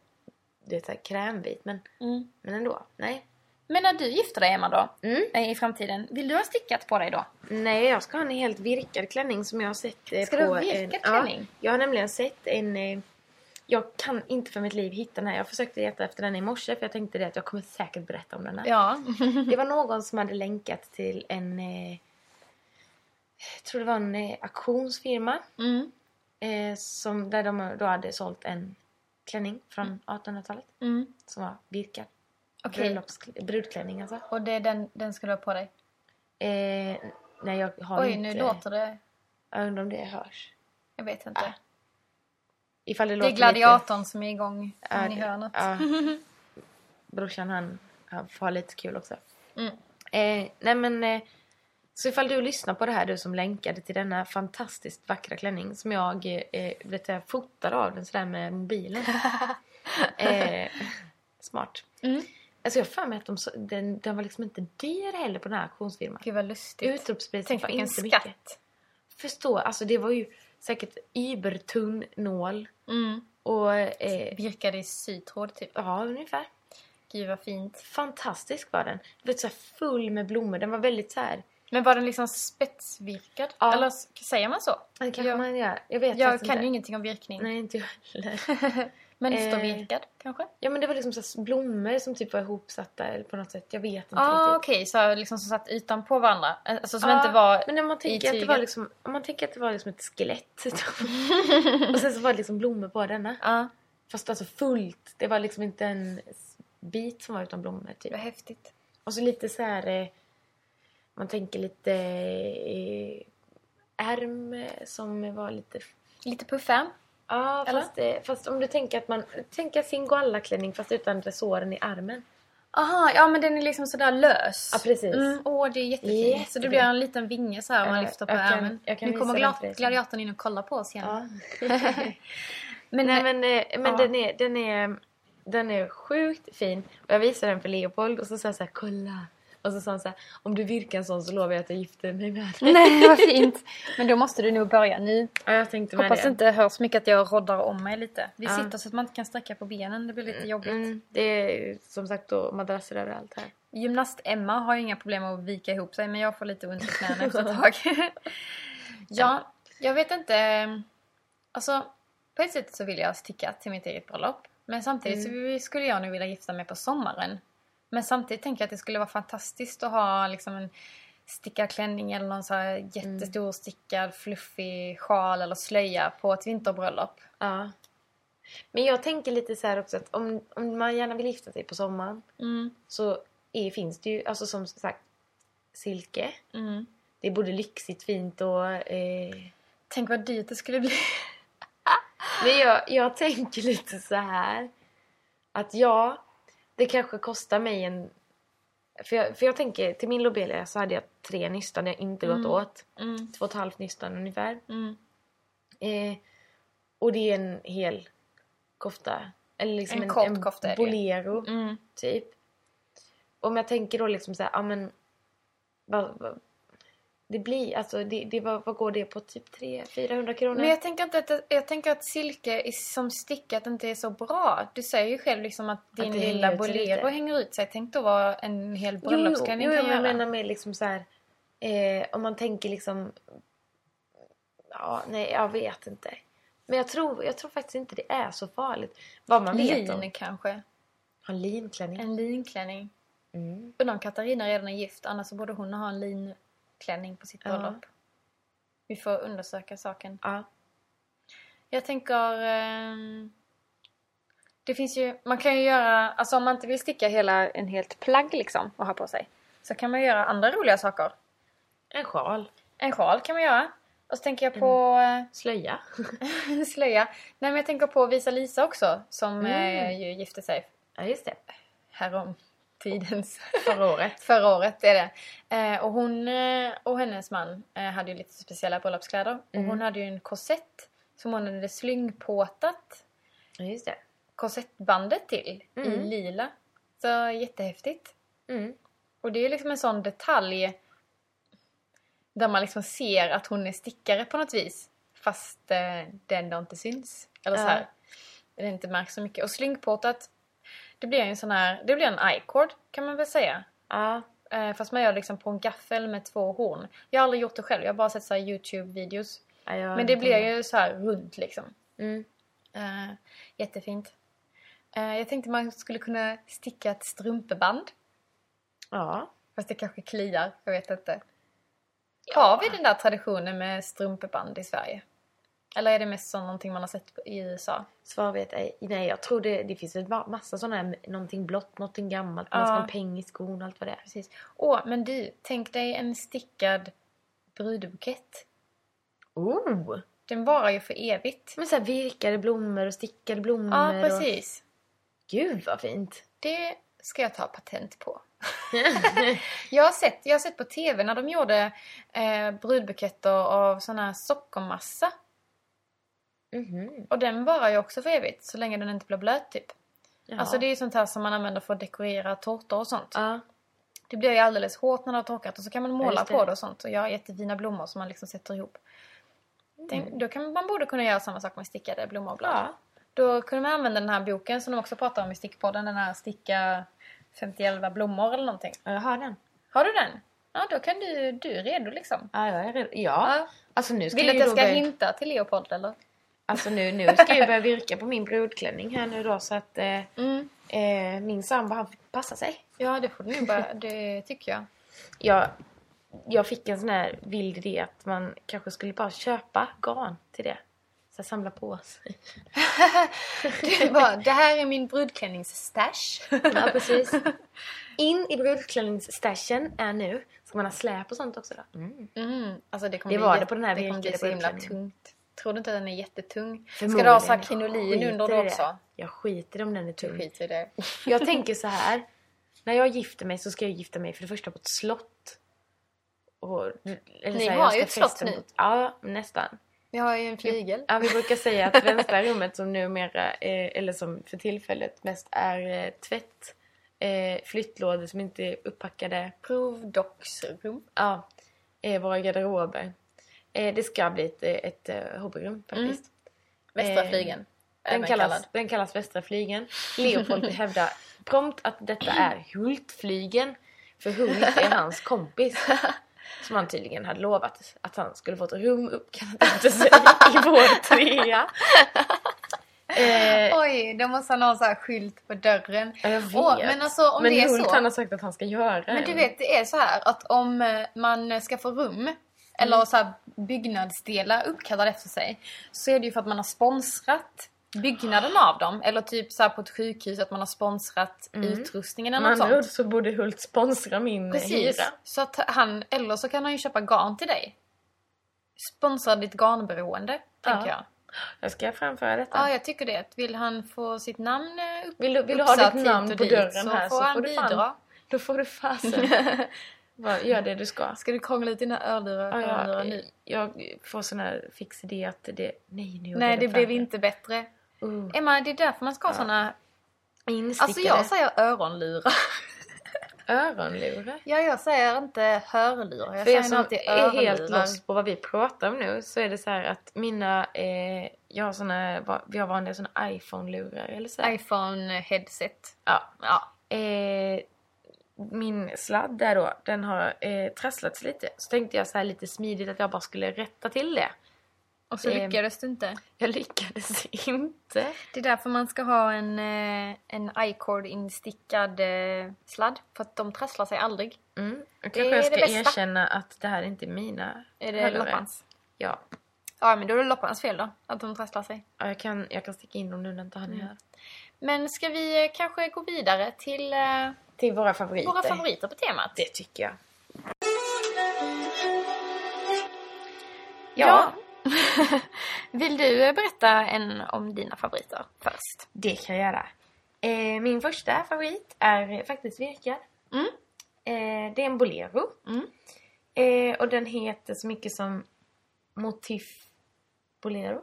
det är såhär krämvit men, Mm. men ändå. Nej. Men när du gifter dig Emma då, Mm. eh, i framtiden, vill du ha stickat på dig då? Nej, jag ska ha en helt virkad klänning som jag har sett eh, Ska på... du ha virkad en, klänning? Ja, jag har nämligen sett en... Eh, jag kan inte för mitt liv hitta den här. Jag försökte leta efter den i morse för jag tänkte det att jag kommer säkert berätta om den här. Ja. Det var någon som hade länkat till en... Eh, jag tror det var en eh, auktionsfirma. mm. Eh, som, där de då hade sålt en klänning från 1800-talet. Mm. Som var virkad. Bröllops- Brudklänning alltså. Och det den, den ska du ha på dig? Eh, nej, jag har Oj, inte... nu låter det... Jag undrar om det hörs. Jag vet inte. Ah, Ifall det, det är låter lite... gladiatorn som är igång Ja, i hörnet. ja. Brorsan han, han får ha lite kul också. Mm. Eh, nej men, eh, så ifall du lyssnar på det här du som länkade till denna fantastiskt vackra klänning som jag eh, vet jag, fotade av den sådär med mobilen. eh, smart. Mm. Alltså jag har att de, så- den, den var liksom inte dyr heller på den här auktionsfirman. Gud vad lustigt. Utropspriset Tänk var inte skatt. mycket. Förstå, alltså det var ju säkert übertunn nål Mm. och eh, Virkade i sytråd typ. ja ungefär. Gud vad fint. Fantastisk var den. Du vet, så full med blommor. Den var väldigt så här... Men var den liksom spetsvirkad? Ja. Eller säger man så? Det kanske Jag- man gör. Jag vet Jag kan ju inte. ingenting om virkning. Nej, inte jag heller. Mönstervirkad kanske? Ja, men det var liksom så blommor som typ var ihopsatta eller på något sätt. Jag vet inte ah, riktigt. okej, så liksom som satt utanpå varandra. Alltså som Ja, inte var... Men om man tänker att det tyget. var liksom, om man tänker att det var liksom ett skelett. och sen så var det liksom blommor på denna. Ja, Fast alltså fullt. Det var liksom inte en bit som var utan blommor typ. var häftigt. Och så lite så här... eh, Man tänker lite eh, ärm eh, som var lite... Lite puffärm. Ja, fast, eh, fast om du tänker att man... Tänker singoalla-klänning fast utan resåren i armen. Aha, ja men den är liksom sådär lös. Ja, precis. Mm, åh, det är jättefint. Jättefint. Så det blir en liten vinge så här om man lyfter på jag kan- ärmen. jag kan nu kommer gladiatorn in och kollar på oss igen. Ja. Men, Nej eh, men, eh, men ja. den, är, den, är, den är sjukt fin. Och jag visade den för Leopold och så sa jag så här, kolla. Och så sa han så här, om du virkar en sån så lovar jag att jag gifter mig med dig. Nej, vad fint. Men då måste du nog börja nu. Ja, jag tänkte Hoppas det. det inte hörs mycket att jag roddar om mig lite. Vi Ja. sitter så att man inte kan sträcka på benen. Det blir lite jobbigt. Mm, det är som sagt då madrasser överallt här. Gymnast-Emma har ju inga problem att vika ihop sig men jag får lite ont i knäna efter ett tag. ja, jag vet inte. Alltså, på ett sätt så vill jag sticka till mitt eget bröllop. Men samtidigt så skulle jag nu vilja gifta mig på sommaren. Men samtidigt tänker jag att det skulle vara fantastiskt att ha liksom en stickad klänning eller någon så här jättestor stickad fluffig sjal eller slöja på ett vinterbröllop. Ja. Men jag tänker lite så här också att om, om man gärna vill gifta sig på sommaren Mm, så är, finns det ju, alltså som sagt, silke. mm. Det är både lyxigt, fint och... Eh, Tänk vad dyrt det skulle bli. Men jag, jag tänker lite så här att ja, det kanske kostar mig en... För jag, för jag tänker, till min lobelia så hade jag tre nystan jag inte gått Mm. åt. Mm, Två och ett halvt nystan ungefär. mm. Eh, och det är en hel kofta. Eller liksom En en, kort en, kofta bolero, Mm. typ. Om jag tänker då liksom så här, ja men... Vad, vad, det blir, alltså det, det, vad, vad går det på? Typ 300-400 kronor? Men jag tänker, inte att, jag tänker att silke som stickat inte är så bra. Du säger ju själv liksom att din hänger lilla sig bolero hänger ut sig. Tänk då vad en hel bröllopsklänning jo, kan jo, jag göra. menar med liksom så här, eh, om man tänker liksom Ja, nej, jag vet inte. Men jag tror, jag tror faktiskt inte det är så farligt. Vad man vet om. Lin kanske. Ha en linklänning. En linklänning. Mm. Undrar om Katarina redan är gift, annars borde hon ha en linklänning på sitt bröllop. Vi får undersöka saken. Ja. Jag tänker... ehm, det finns ju... Man kan ju göra... Alltså om man inte vill sticka hela en helt plagg liksom och ha på sig. Så kan man göra andra roliga saker. En sjal. En sjal kan man göra. Och så tänker jag på eh, Slöja. slöja. Nej men jag tänker på Visa Lisa också som Mm. eh, ju gifte sig Ja, just det. härom tidens. Förra året. Förra året är det. Eh, och hon eh, och hennes man eh, hade ju lite speciella bröllopskläder. Och Mm. hon hade ju en korsett som hon hade slyngpåtat Ja, just det. korsettbandet till i Mm. lila. Så jättehäftigt. Mm. Och det är liksom en sån detalj där man liksom ser att hon är stickare på något vis. Fast eh, det ändå inte syns. Eller så Ja. här. Det inte märks så mycket. Och slyngpåtat, det blir en sån här, det blir en i-cord kan man väl säga. Ja. Eh, fast man gör liksom på en gaffel med två horn. Jag har aldrig gjort det själv, jag har bara sett så Youtube-videos. Ja, Men det blir ju så här runt liksom. Mm. Eh, jättefint. Eh, jag tänkte man skulle kunna sticka ett strumpeband. Ja. Fast det kanske kliar, jag vet inte. Har vi den där traditionen med strumpeband i Sverige? Eller är det mest så någonting man har sett i USA? Svar vet jag Nej, jag tror det, det finns ma- massa sådana här, någonting blått, någonting gammalt, man ska Ja. ha en peng i skon och allt vad det är. Precis. Åh, men du, tänk dig en stickad brudbukett. Oh! Den varar ju för evigt. Men så här virkade blommor och stickade blommor Ja, precis. och... Gud vad fint! Det ska jag ta patent på. jag, har sett, jag har sett på TV när de gjorde eh, brudbuketter av sån här sockermassa. Mhm. Och den varar ju också för evigt, så länge den inte blir blöt typ. Ja. Alltså det är ju sånt här som man använder för att dekorera tårtor och sånt. Ja. Det blir ju alldeles hårt när det har torkat och så kan man måla det. på det och sånt och göra jättefina blommor som man liksom sätter ihop. Tänk, då kan man borde kunna göra samma sak med stickade blommor och blad. ja. Då kunde man använda den här boken som de också pratar om i stickpodden, den här sticka 50 blommor eller någonting. Ja, Jag har den. Har du den? Ja, då kan du, du är redo liksom. Ja, jag är redo. Ja. Ja. Alltså nu ska Vill du att jag ska hinta till Leopold eller? Alltså nu, nu ska jag börja virka på min brudklänning här nu då så att eh, Mm. eh, min sambo han får passa sig. Ja, det får du nog bara, det tycker jag. Jag, jag fick en sån här vild idé att man kanske skulle bara köpa garn till det. Så här, samla på sig. Du bara, det här är min brudklänningsstash. Ja, precis. In i brudklänningsstashen är nu. Ska man ha släp och sånt också då? Mm. Mm. Alltså det Det var det på den här Det kommer bli virkade så himla tungt. Tror du inte att den är jättetung? Ska du ha krinolin skiter under då också? Jag skiter om den är tung. Skit i det. Jag tänker så här. När jag gifter mig så ska jag gifta mig för det första på ett slott. Och, eller Ni här, har ju ett slott nu. mot- Ja, nästan. Vi har ju en flygel. Ja, vi brukar säga att vänstra rummet som numera, eh, eller som för tillfället mest är eh, tvätt, eh, flyttlådor som inte är uppackade, Provdocksrum. ja, eh, våra garderober. Eh, det ska bli ett, eh, ett eh, hobbyrum faktiskt. Västra Eh, flygeln. Den kallas, kallad. den kallas Västra flygen. Leopold hävdar prompt att detta är Hultflygen. För Hult är hans kompis. Som han tydligen hade lovat att han skulle få ett rum uppkallat efter sig i vår trea. Eh, Oj, då måste han ha så här skylt på dörren. ja, jag vet. Åh, men alltså om Men det är Hult så. han har sagt att han ska göra Men du vet, det är så här att om man ska få rum eller så här byggnadsdelar uppkallade efter sig så är det ju för att man har sponsrat byggnaden av dem. Eller typ så på ett sjukhus att man har sponsrat utrustningen eller något sånt. så borde Hult sponsra min Precis. hyra. Så att han, eller så kan han ju köpa garn till dig. Sponsra ditt garnberoende, tänker Ja. jag. Jag ska framföra detta. Ja, jag tycker det. Vill han få sitt namn eh, upp, Vill du, vill du ha ditt namn på dit dörren så här får så han får du fan... bidra. Då får du fasen. Gör det du ska. Ska du krångla ut dina örlurar, Ja, jag, nu? jag får sån här fix idé att det... Nej, nu Nej, jag det blev inte bättre. Uh, Emma, det är därför man ska ha såna... instickade Alltså jag säger öronlurar. öronlurar. ja, jag säger inte hörlurar. Jag För er säger som alltid är helt lost på vad vi pratar om nu så är det så här att mina... Eh, jag har såna, vi har vanliga såna iPhone-lurar eller så. här. iPhone headset. Ja. Ja. Eh, min sladd där då, den har eh, trasslats lite. Så tänkte jag så här lite smidigt att jag bara skulle rätta till det. Och så Eh, lyckades du inte. Jag lyckades inte. Det är därför man ska ha en, eh, en i-cord instickad eh, sladd. För att de trasslar sig aldrig. Mm. Jag Det kanske jag ska erkänna att det här är inte mina Är det hörlurar. loppans? Ja. Ja men då är det loppans fel då. Att de trasslar sig. ja jag, kan, jag kan sticka in dem nu när inte han är Mm. här. Men ska vi kanske gå vidare till Till våra favoriter. våra favoriter på temat? Det tycker jag. Ja. Vill du berätta en om dina favoriter först? Det kan jag göra. Eh, min första favorit är faktiskt virkad. Mm. Eh, det är en bolero. Mm. Eh, och den heter så mycket som Motif Bolero.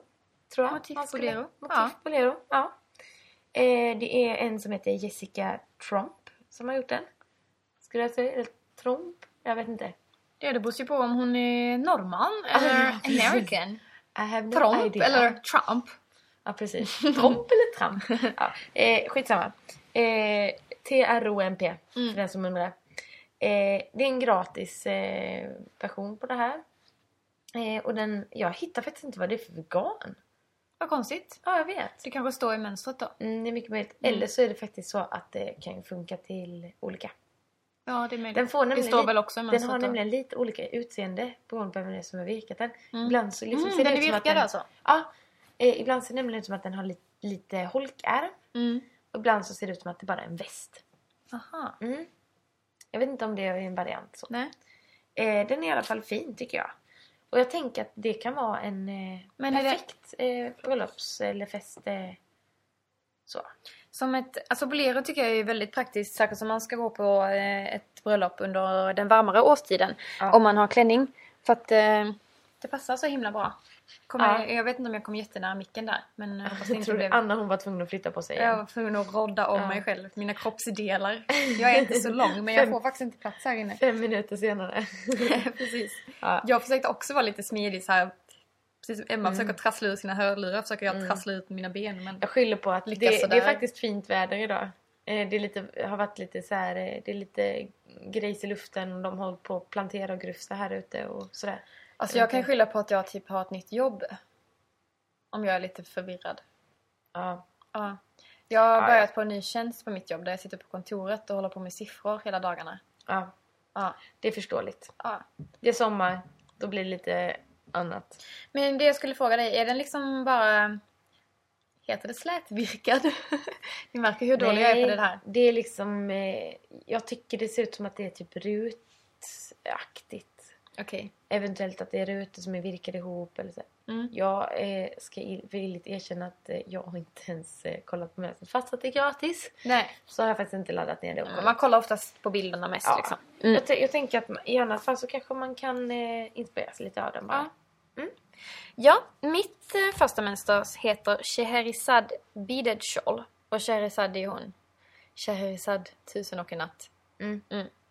Tror jag. Motif Bolero, Motif ja. Bolero, ja. Eh, det är en som heter Jessica Trump som har gjort den. Skulle jag säga? Eller Trump? Jag vet inte. Det, det beror ju på om hon är norrman eller ja, precis. american. I Trump idea. eller Trump. Ja, precis. Trump eller Trump? Ja. Eh, skitsamma. Eh, T-R-O-M-P, Mm. för den som undrar. Eh, det är en gratis eh, version på det här. Eh, och den, jag hittar faktiskt inte vad det är för vegan. Vad konstigt. Ja, jag vet. Det kanske står i mönstret då. Mm, det är mycket möjligt. Mm. Eller så är det faktiskt så att det kan funka till olika. Ja, det är möjligt. Den, får det står väl också i den mönstret har då. nämligen lite olika utseende beroende på vem det är som har virkat den. Mm. Ibland så liksom Mm, ser det den är ut som att den, alltså? Ja. Eh, ibland ser det nämligen ut som att den har lite, lite holkärm. Mm. Och ibland så ser det ut som att det bara är en väst. Aha. Mm. Jag vet inte om det är en variant så. Nej. Eh, den är i alla fall fin tycker jag. Och jag tänker att det kan vara en eh, Men är det- perfekt eh, bröllops eller fest. Eh, så. Som ett, alltså bolero tycker jag är väldigt praktiskt, särskilt som man ska gå på ett bröllop under den varmare årstiden. Ja. Om man har klänning. För att eh, det passar så himla bra. Kommer, Ja. jag, jag vet inte om jag kom jättenära micken där. Men jag hoppas Jag inte blev... Anna hon var tvungen att flytta på sig Jag igen. var tvungen att rodda om Ja. mig själv, mina kroppsdelar. Jag är inte så lång men jag får faktiskt inte plats här inne. Fem minuter senare. Precis. ja. Jag försökte också vara lite smidig så här. Precis som Emma Mm. försöker trassla ur sina hörlurar försöker jag Mm. trassla ut mina ben. Men... Jag skyller på att det, det är faktiskt fint väder idag. Eh, Det är lite, har varit lite så här, eh, det är lite grejs i luften och de hållit på att plantera och grufsa här ute och sådär. Alltså jag kan skylla på att jag typ har ett nytt jobb. Om jag är lite förvirrad. Ja. Ja. Jag har Ja, börjat på en ny tjänst på mitt jobb där jag sitter på kontoret och håller på med siffror hela dagarna. ja, Ja. det är förståeligt. ja. Det är sommar, då blir det lite annat. Men det jag skulle fråga dig, är den liksom bara... Heter det slätvirkad? Ni märker hur dålig jag är på det här. det är liksom, eh, jag tycker det ser ut som att det är typ rutaktigt. Okej. Eventuellt att det är rutor som är virkade ihop eller så. Mm. Jag eh, ska villigt erkänna att eh, jag har inte ens eh, kollat på mönstret. Fast att det är gratis Nej, så har jag faktiskt inte laddat ner det och kollat. man kollar oftast på bilderna mest Ja. liksom. Jag, t- jag tänker att man- i annat fall så kanske man kan eh, inspireras lite av den bara. Ja. Ja, mitt eh, första mönster heter Scheherazad Beaded Shawl. Och Scheherazad är ju hon. Scheherazad, tusen och en natt. Mm.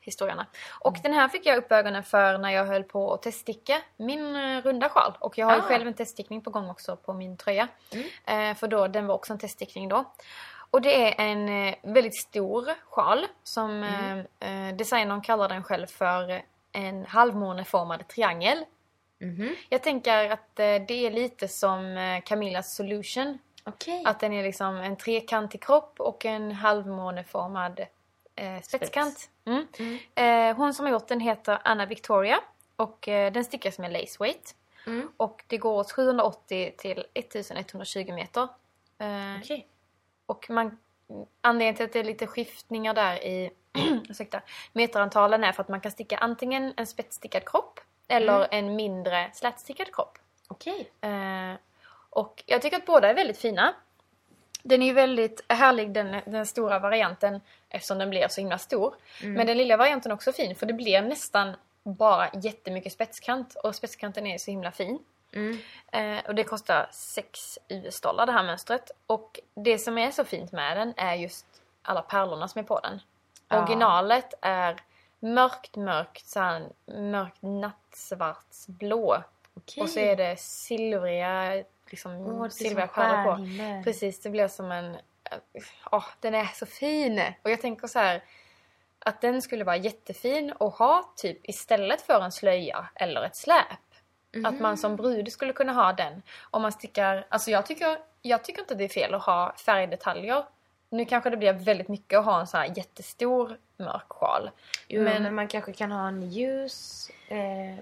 Mm, historierna. Och den här fick jag upp ögonen för när jag höll på att teststicka min eh, runda sjal. Och jag har ju Ah. själv en teststickning på gång också på min tröja. Mm. Eh, för då, den var också en teststickning då. Och det är en eh, väldigt stor sjal som Mm. eh, eh, designern kallar den själv för en halvmåneformad triangel. Mhm. Jag tänker att eh, det är lite som Camillas Solution. Okej. Att den är liksom en trekantig kropp och en halvmåneformad eh, spetskant. Mm. Mm. Eh, hon som har gjort den heter Anna Victoria och eh, den stickas med lace weight. Mm. Och det går åt 780 till 1120 meter. Eh, Okej. och man, anledningen till att det är lite skiftningar där i ursäkta, meterantalen är för att man kan sticka antingen en spetsstickad kropp eller Mm. en mindre slätstickad kropp. Okej. Eh, och jag tycker att båda är väldigt fina. Den är ju väldigt härlig den, den stora varianten eftersom den blir så himla stor. Mm. Men den lilla varianten är också fin för det blir nästan bara jättemycket spetskant och spetskanten är så himla fin. Mm. Eh, och det kostar 6 US-dollar det här mönstret. Och det som är så fint med den är just alla pärlorna som är på den. Ja. Originalet är mörkt, mörkt, så här, mörkt nattsvartsblå. Okej. Och så är det silvriga, liksom är silvriga stjärnor på. Precis, det blir som en... Åh, den är så fin! Och jag tänker så här att den skulle vara jättefin att ha typ istället för en slöja eller ett släp. Att man som brud skulle kunna ha den. Om man stickar, alltså jag tycker, jag tycker inte det är fel att ha färgdetaljer. Nu kanske det blir väldigt mycket att ha en sån här jättestor mörk sjal. Jo, Men- men, man kanske kan ha en ljus eh,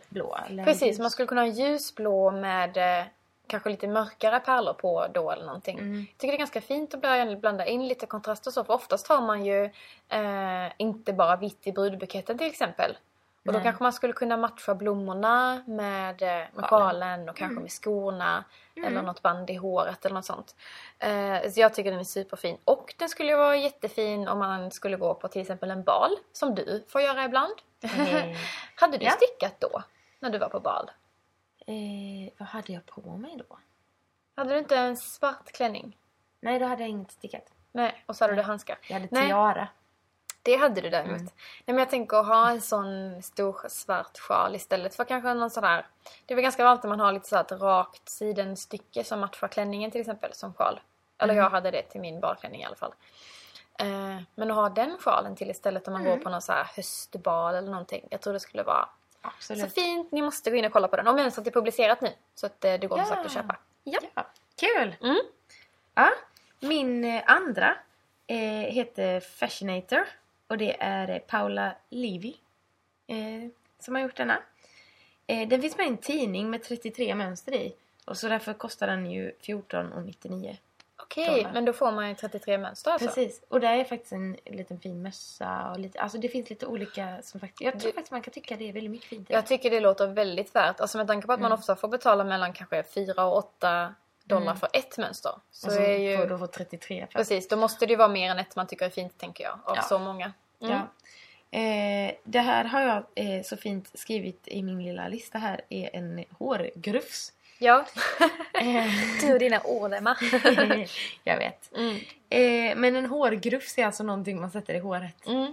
blå. Precis, ljus- man skulle kunna ha en ljusblå med eh, kanske lite mörkare pärlor på då eller någonting. Mm. Jag tycker det är ganska fint att börja blanda in lite kontrast och så för oftast har man ju eh, inte bara vitt i brudbuketten till exempel. Och då Nej. kanske man skulle kunna matcha blommorna med, eh, med Sjalen. och kanske med skorna eller något band i håret eller något sånt. Eh, så jag tycker den är superfin. Och den skulle vara jättefin om man skulle gå på till exempel en bal som du får göra ibland. Eh, Hade du Ja. stickat då? När du var på bal? Eh, vad hade jag på mig då? Hade du inte en svart klänning? Nej, då hade jag inget stickat. Nej, och så hade du handskar. Jag hade Nej. tiara. Det hade du däremot. Mm. Nej, men jag tänker att ha en sån stor svart sjal istället för kanske någon sån här... Det är väl ganska vanligt att man har lite så här ett rakt sidenstycke som matchar klänningen till exempel som sjal. Eller Mm. jag hade det till min balklänning i alla fall. Eh, men att ha den sjalen till istället om man Mm. går på någon så här höstbal eller någonting. Jag tror det skulle vara Absolut. så fint. Ni måste gå in och kolla på den. Om mönstret är publicerat nu. Så att eh, det går som Ja. sagt att köpa. Ja. Ja, kul! Mm. Ja, min eh, andra eh, heter Fascinator och det är eh, Paula Levy eh, som har gjort denna. Eh, den finns med i en tidning med 33 mönster i och så därför kostar den ju 14,99. Okej, Dollar. men då får man ju 33 mönster alltså. Precis, och där är faktiskt en liten fin mössa och lite, alltså det finns lite olika som faktiskt, jag tror Du- faktiskt man kan tycka det är väldigt mycket fint. Jag tycker det låter väldigt värt. Alltså med tanke på att man ofta får betala mellan kanske 4 och 8 dollar för ett mönster. Så, och så är ju... får du få 33 för. Precis, då måste det ju vara mer än ett man tycker är fint tänker jag. Av Ja. så många. Mm. Ja. Eh, det här har jag eh, så fint skrivit i min lilla lista här är en hårgrufs. Ja. Eh, du och dina Emma. jag vet. Mm. Eh, men en hårgrufs är alltså någonting man sätter i håret. Mm.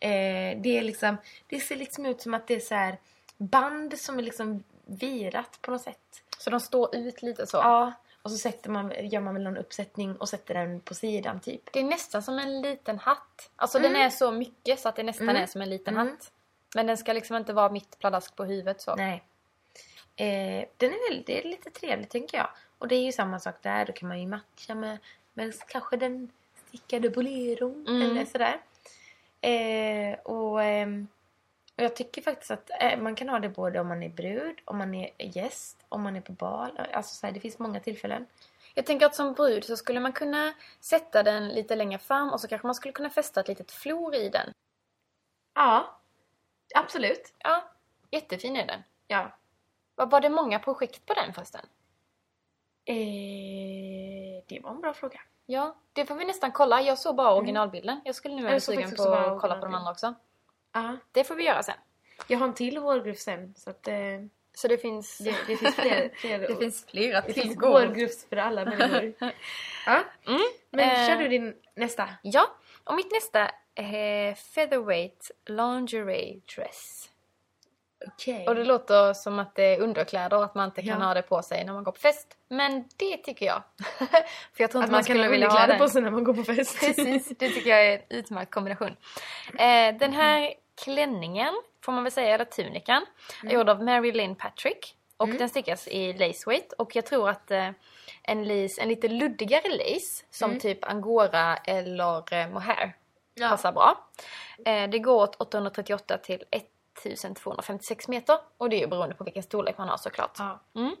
Eh, det är liksom, det ser liksom ut som att det är så här band som är liksom virat på något sätt. Så de står ut lite så. Ja. Och så sätter man, gör man väl någon uppsättning och sätter den på sidan typ. Det är nästan som en liten hatt. Alltså den är så mycket så att det nästan Mm. är som en liten Mm. hatt. Men den ska liksom inte vara mitt pladask på huvudet så. Nej. Eh, den är väl, det är lite trevligt tänker jag. Och det är ju samma sak där. Då kan man ju matcha med, med kanske den stickade boleron Mm. eller sådär. Eh, och, ehm, och jag tycker faktiskt att eh, man kan ha det både om man är brud, om man är gäst, om man är på bal. Alltså så här, det finns många tillfällen. Jag tänker att som brud så skulle man kunna sätta den lite längre fram och så kanske man skulle kunna fästa ett litet flor i den. Ja, absolut. Ja, jättefin är den. Ja. Var var det många projekt på den förresten? Eh, det var en bra fråga. Ja, det får vi nästan kolla. Jag såg bara originalbilden. Jag skulle nu vara sugen på att kolla på de andra också. Ja. Det får vi göra sen. Jag har en till hårgrupp sen. Så att, eh, Så det finns... det, det finns fler. fler det finns flera. Det finns för alla människor. ja. Mm. Men Eh. kör du din nästa? Ja, och mitt nästa är Featherweight Lingerie Dress. Okej. Och det låter som att det är underkläder och att man inte kan Ja. ha det på sig när man går på fest. Men det tycker jag. För jag tror inte Att man, skulle vilja ha den. på sig när man går på fest. Precis, det tycker jag är en utmärkt kombination. Eh, den här klänningen, får man väl säga, eller tunikan, är gjord av Mary Lynn Patrick. Och den stickas i lace weight. Och jag tror att eh, en, lace, en lite luddigare lace, som typ angora eller eh, mohair, Ja. passar bra. Eh, det går åt 838 till 1256 meter. Och det är ju beroende på vilken storlek man har såklart. Ja. Mm.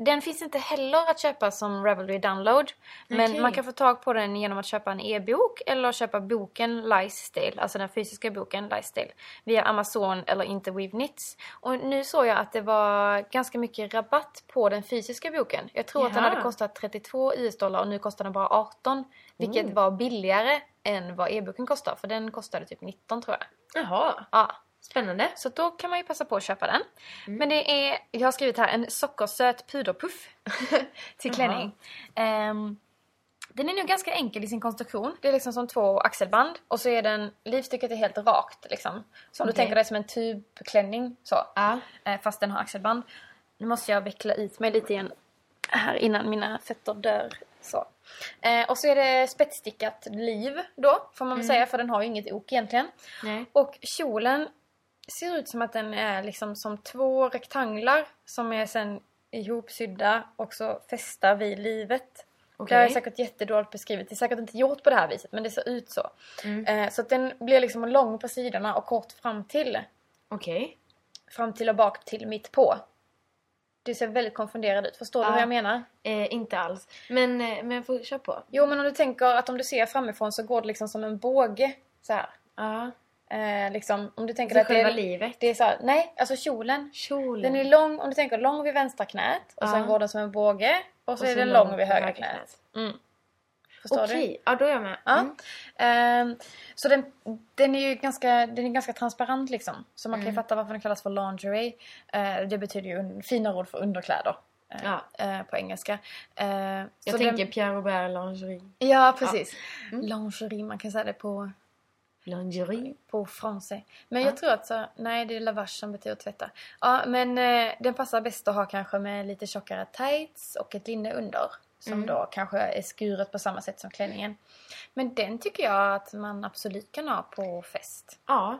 Den finns inte heller att köpa som Ravelry download. Men Okej. man kan få tag på den genom att köpa en e-bok eller köpa boken Lifestyle, alltså den fysiska boken Lifestyle, via Amazon eller Interweave Knits. Och nu såg jag att det var ganska mycket rabatt på den fysiska boken. Jag tror att den Jaha. hade kostat 32 US-dollar och nu kostar den bara 18. Vilket Oh. var billigare än vad e-boken kostar, för den kostade typ 19 tror jag. Jaha, Ja, spännande. så då kan man ju passa på att köpa den. Mm. Men det är, jag har skrivit här, en sockersöt puderpuff till klänning. Ehm, den är nog ganska enkel i sin konstruktion. Det är liksom som två axelband och så är den, livstycket är helt rakt liksom. Så om du tänker dig som en tubklänning så. Ja. Eh, fast den har axelband. Nu måste jag veckla ut mig lite igen här innan mina fötter dör. Så. Eh, och så är det spetsstickat liv då, får man väl säga, för den har ju inget ok egentligen. Nej. Och kjolen ser ut som att den är liksom som två rektanglar som är sen ihopsydda och så fästa vid livet. Det här är säkert jättedåligt beskrivet. Det är säkert inte gjort på det här viset men det ser ut så. Mm. Eh, så att den blir liksom lång på sidorna och kort fram till. Okej. Fram till och bak till mitt på. Det ser väldigt konfunderad ut. Förstår du Ja. vad jag menar? Eh, inte alls. Men, eh, men får köra på. Jo men om du tänker att om du ser framifrån så går det liksom som en båge. Så här. Ja. Eh, liksom, om du tänker För att det själva är, livet. det är så nej alltså kjolen. Kjolen. Den är lång, om du tänker lång vid vänstra knät och Ja. sen går den som en båge och så Och är så den lång lång vid högra knät. knät. Mm. Förstår Okej, du? ja då är jag med. Ja. Mm. Ehm, så den, den är ju ganska, den är ganska transparent liksom. Så man kan ju Mm. fatta varför den kallas för lingerie. Eh, det betyder ju un- finare ord för underkläder. eh, Ja. eh, på engelska. Eh, Jag så tänker den, Pierre Robert lingerie. Ja, precis. Mm. Lingerie, man kan säga det på, Lingerie? på fransé. Men Ja. jag tror att så, nej det är lavage som betyder tvätta. Ja, men eh, den passar bäst att ha kanske med lite tjockare tights och ett linne under. Som Mm. då kanske är skuret på samma sätt som klänningen. Men den tycker jag att man absolut kan ha på fest. Ja.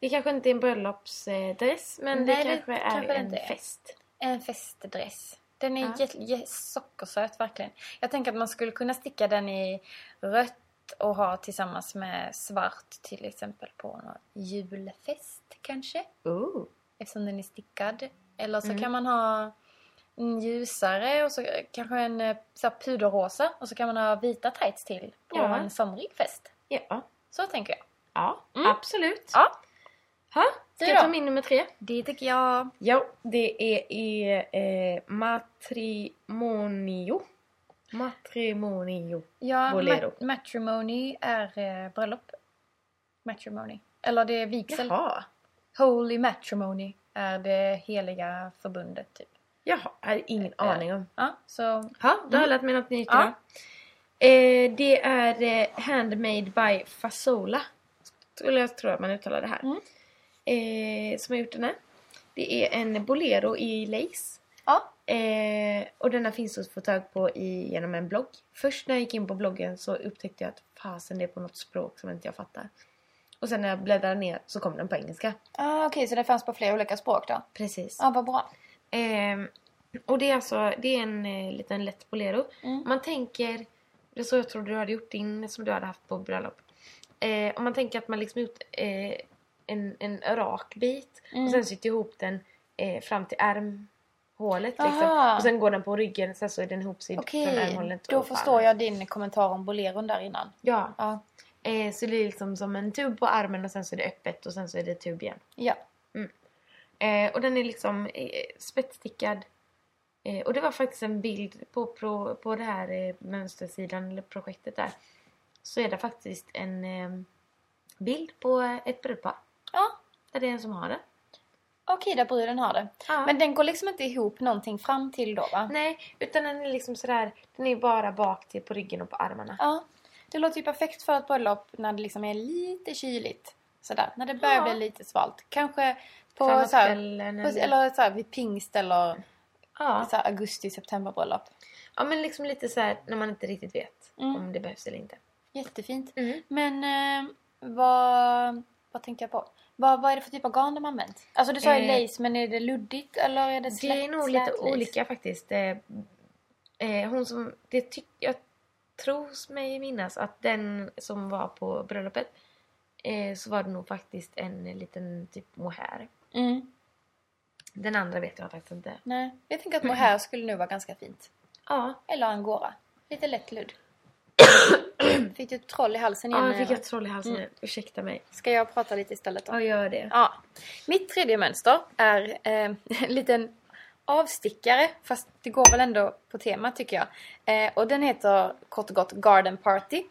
Det kanske inte är en bröllopsdress men Nej, det det kanske är kanske det en är. fest. En festdress. Den är Ja. sockersöt verkligen. Jag tänker att man skulle kunna sticka den i rött och ha tillsammans med svart till exempel på någon julfest kanske. Oh. Eftersom den är stickad. Eller så Mm. kan man ha en ljusare och så kanske en eh, så här puderrosa och så kan man ha vita tights till på Ja. en somrig fest. Ja. Så tänker jag. Ja, Mm. absolut. Ja, Ha? Ska jag ta min nummer tre? det tycker jag. Ja, det är, är eh, matrimonio. Matrimonio. Ja, Bolero. mat- matrimony är eh, bröllop. Matrimony. Eller det är vigsel. Jaha. Holy matrimony är det heliga förbundet typ. Jaha, jag hade ingen aning om. Ja, så Ja, då har jag lärt mig något nytt Ja. idag. Eh, det är eh, Handmade by Fasola. Skulle jag tro att man uttalar det här. Mm. Eh, som har gjort den här. Det är en bolero i lace. ja. Eh, och denna finns att få tag på i, genom en blogg. Först när jag gick in på bloggen så upptäckte jag att fasen det är på något språk som inte jag fattar. Och sen när jag bläddrade ner så kom den på engelska. Ah, Okej, så det fanns på flera olika språk då? Precis. Ja, vad bra. Ehm, och det är alltså det är en eh, liten lätt bolero. Mm. Man tänker, det är så jag trodde du hade gjort din som du hade haft på bröllop. Eh, om man tänker att man liksom gjort eh, en, en rak bit Mm. och sen sytt ihop den eh, fram till ärmhålet liksom. Och sen går den på ryggen sen så är den ihopsydd Okej, från ärmhålet. då förstår jag din kommentar om boleron där innan. Ja, Ja. eh, så det är liksom som en tub på armen och sen så är det öppet och sen så är det tub igen. Ja. Eh, och den är liksom eh, spetsstickad. Eh, och det var faktiskt en bild på, på, på det här eh, mönstersidan, eller projektet där. Så är det faktiskt en eh, bild på ett brudpar. Ja, Där det är en som har det. Okej där bruden har det. Ja. Men den går liksom inte ihop någonting fram till då va? Nej, utan den är liksom sådär, den är bara bak till på ryggen och på armarna. Ja. Det låter ju perfekt för ett bröllop när det liksom är lite kyligt. Sådär, när det börjar Ja. bli lite svalt. Kanske på Framåt så här, kvällen på, eller... eller så här, vid pingst eller ja. så här, augusti, september bröllop. ja, men liksom lite så här när man inte riktigt vet Mm. om det behövs eller inte. Jättefint. Mm. Men eh, vad, vad tänkte jag på? Vad, vad är det för typ av garn de har använt? Alltså du sa ju Eh, lace, men är det luddigt eller är det Det slätt, är nog lite lace? olika faktiskt. Eh, hon som, det tyck, jag tror mig minnas att den som var på bröllopet eh, så var det nog faktiskt en liten typ mohair. Mm. Den andra vet jag faktiskt inte. Nej, jag tänker att mohair skulle nog vara ganska fint. Ja, Eller angora. Lite lätt ludd. Fick du ett troll i halsen igen? ja jag fick Nina? ett troll i halsen Mm. nu. Ursäkta mig. Ska jag prata lite istället då? Ja, gör det. Ja. Mitt tredje mönster är eh, en liten avstickare, fast det går väl ändå på tema tycker jag. Eh, och den heter kort och gott Garden Party.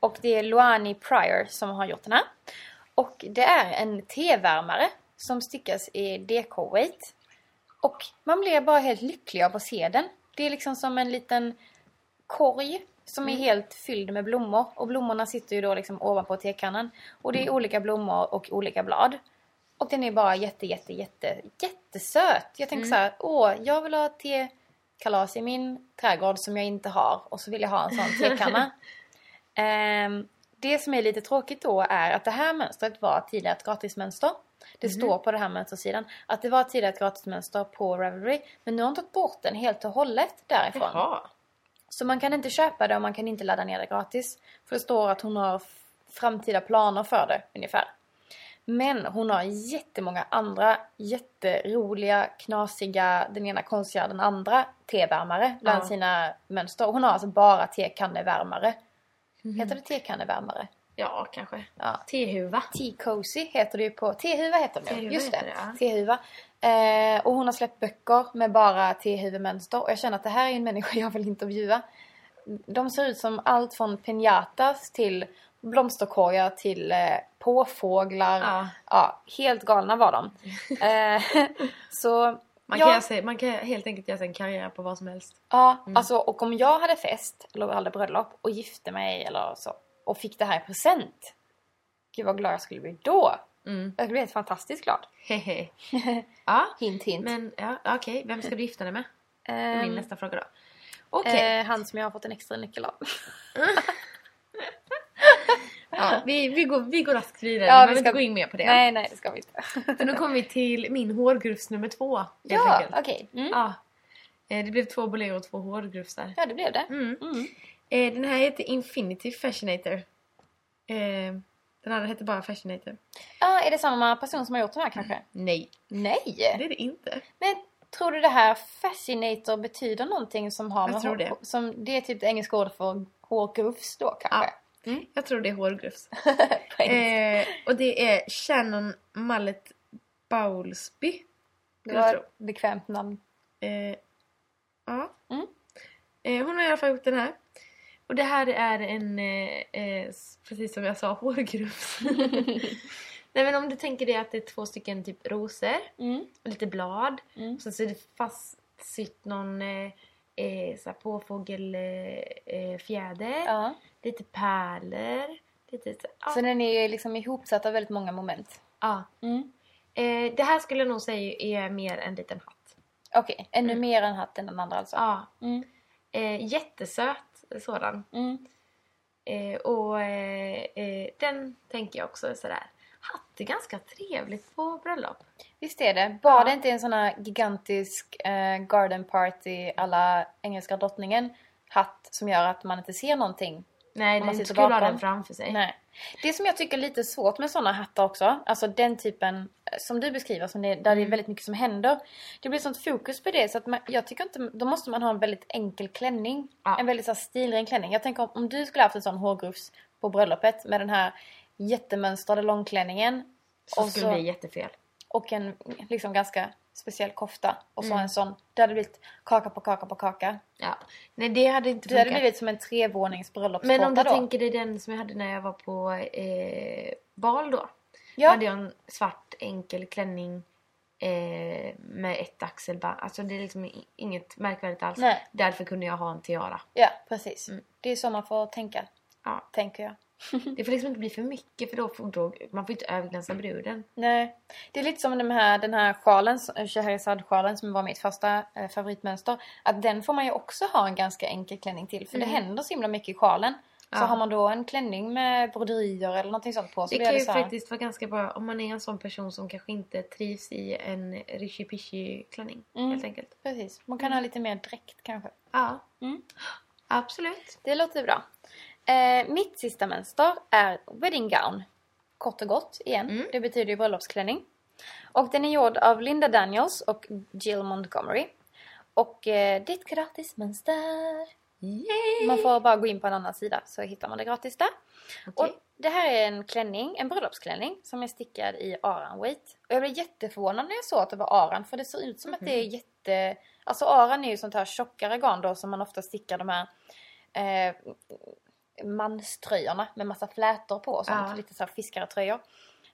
Och det är Loani Pryor som har gjort den här. Och det är en tevärmare som stickas i DK-weight. Och man blir bara helt lycklig av att se den. Det är liksom som en liten korg som är helt fylld med blommor. Och blommorna sitter ju då liksom ovanpå tekannan. Och det är olika blommor och olika blad. Och den är bara jätte, jätte, jätte, jättesöt. Jag tänker så här, åh, jag vill ha tekalas i min trädgård som jag inte har. Och så vill jag ha en sån tekanna. Ehm, det som är lite tråkigt då är att det här mönstret var tidigare ett gratismönster. Det står på det här mönstersidan att det var tidigare ett gratismönster på Ravelry men nu har de tagit bort den helt och hållet därifrån. Jaha. Så man kan inte köpa det och man kan inte ladda ner det gratis. För det står att hon har framtida planer för det ungefär. Men hon har jättemånga andra jätteroliga, knasiga, den ena konstiga den andra tevärmare bland Ja. sina mönster. Hon har alltså bara tekannevärmare. Heter det tekannevärmare? Ja, kanske. Ja. Tehuva. Tea Cozy heter det ju på... Tehuva heter det. Tehuva Just det. det, ja. Tehuva. Eh, och hon har släppt böcker med bara tehuvemönster. Och jag känner att det här är en människa jag vill intervjua. De ser ut som allt från pinjatas till blomsterkorgar till eh, påfåglar. Ja. Ja, helt galna var de. eh, så... Man, ja, kan sig, man kan helt enkelt göra sig en karriär på vad som helst. Ja, Mm. alltså och om jag hade fest eller hade bröllop och gifte mig eller så och fick det här i present. Gud vad glad jag skulle bli då. Mm. Jag bli helt fantastiskt glad. Hehe. ja, Hint hint. men ja, okej. Vem ska du gifta dig med? Det är Ehm, min nästa fråga då. Okej. eh, han som jag har fått en extra nyckel av. Ja, vi, vi, går, vi går raskt vidare. Ja, vi ska- inte gå in mer på det. Nej, nej det ska vi inte. För nu kommer vi till min hårgrufs nummer två. ja, okej. Mm. Ja. Eh, Det blev två boler och två hårgrufsar. Ja, det blev det. Mm. Mm. Eh, Den här heter Infinity Fascinator. Den andra heter bara Fascinator. Ja, är det samma person som har gjort den här kanske? Nej, Nej! det är det inte. Men tror du det här fascinator betyder någonting som har Jag tror det. Som, det är typ det engelska ordet för hårgrufs då kanske? Mm. Jag tror det är hårgrufs. Eh, och det är Shannon Mallet Bowlesby. det var ett bekvämt namn. Eh, ja. Mm. Eh, hon har i alla fall gjort den här. Och det här är en, eh, eh, precis som jag sa, hårgrufs. Nej men om du tänker dig att det är två stycken typ rosor Mm. och lite blad. Mm. Sen så är det fastsytt någon eh, eh, så påfågelfjäder. Eh. Ja. Lite pärlor. Lite så. Så den är ju liksom ihopsatt av väldigt många moment. ja. Mm. Eh, det här skulle jag nog säga är mer en liten hatt. Okej, ännu Mm. mer än hatten den andra alltså. Ja. Mm. Eh, jättesöt sådan. Mm. Eh, och eh, eh, den tänker jag också är sådär. Hatt är ganska trevligt på bröllop. Visst är det. Bara Ja. det inte en sån här gigantisk eh, garden party alla engelska drottningen hatt som gör att man inte ser någonting. Nej, det är inte sitter kul att ha den framför sig. Nej. Det som jag tycker är lite svårt med såna hattar också, alltså den typen eh, som du beskriver, som det, där det är Mm. väldigt mycket som händer. Det blir sånt fokus på det så att man, jag tycker inte, då måste man ha en väldigt enkel klänning. Ja. En väldigt så här, stilren klänning. Jag tänker om, om du skulle haft en sån hårgrufs på bröllopet med den här jättemönstrade långklänningen Så Och skulle så- det bli jättefel. och en liksom ganska speciell kofta och så Mm. en sån. Det hade blivit kaka på kaka på kaka. Ja. Nej, det hade inte Det hade funkat. blivit som en trevånings bröllopstårta Men om du då. tänker dig den som jag hade när jag var på eh, bal då. Då Ja, hade jag en svart enkel klänning eh, med ett axelband. Alltså det är liksom inget märkvärdigt alls. Nej. Därför kunde jag ha en tiara. ja precis. Mm. Det är så man får tänka, Ja. tänker jag. Det får liksom inte bli för mycket för då får då, man får inte överglänsa bruden. Nej, det är lite som den här, den här sjalen, Scheherazade-sjalen som var mitt första eh, favoritmönster. Att den får man ju också ha en ganska enkel klänning till för Mm. det händer så himla mycket i sjalen. Så Ja. har man då en klänning med broderier eller någonting sånt på så Det kan det ju faktiskt vara ganska bra om man är en sån person som kanske inte trivs i en rishi klänning Mm. helt enkelt. Precis, man kan ha lite mer dräkt kanske. Ja, Mm. absolut. Det låter bra. Eh, mitt sista mönster är wedding gown. Kort och gott igen. Mm. Det betyder ju bröllopsklänning. Och den är gjord av Linda Daniels och Jill Montgomery. Och eh, det är ett gratismönster. Yay! Man får bara gå in på en annan sida så hittar man det gratis där. Okej. Och det här är en klänning, en bröllopsklänning som är stickad i aran weight. Och jag blev jätteförvånad när jag såg att det var aran för det ser ut som att det är jätte... Alltså aran är ju sånt här tjockare garn då som man ofta stickar de här eh, manströjorna med massa flätor på och sånt. Ja. Lite så här fiskartröjor.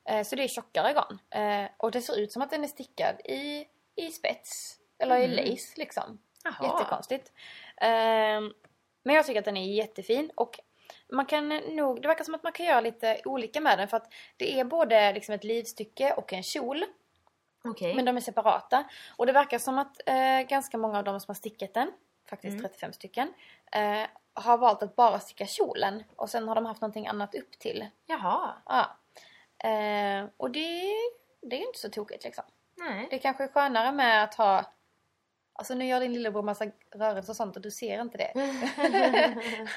Eh, så det är tjockare garn. Eh, och det ser ut som att den är stickad i, i spets. Eller i Mm. lace liksom. Jaha. Jättekonstigt. Ehm, men jag tycker att den är jättefin och man kan nog, det verkar som att man kan göra lite olika med den för att det är både liksom ett livstycke och en kjol. Okej. Men de är separata. Och det verkar som att eh, ganska många av de som har stickat den, faktiskt Mm. 35 stycken, eh, har valt att bara sticka kjolen och sen har de haft någonting annat upp till. Jaha. Ja. Eh, och det det är ju inte så tokigt liksom. Nej. Det kanske är skönare med att ha Alltså nu gör din lillebror massa rörelser och sånt och du ser inte det.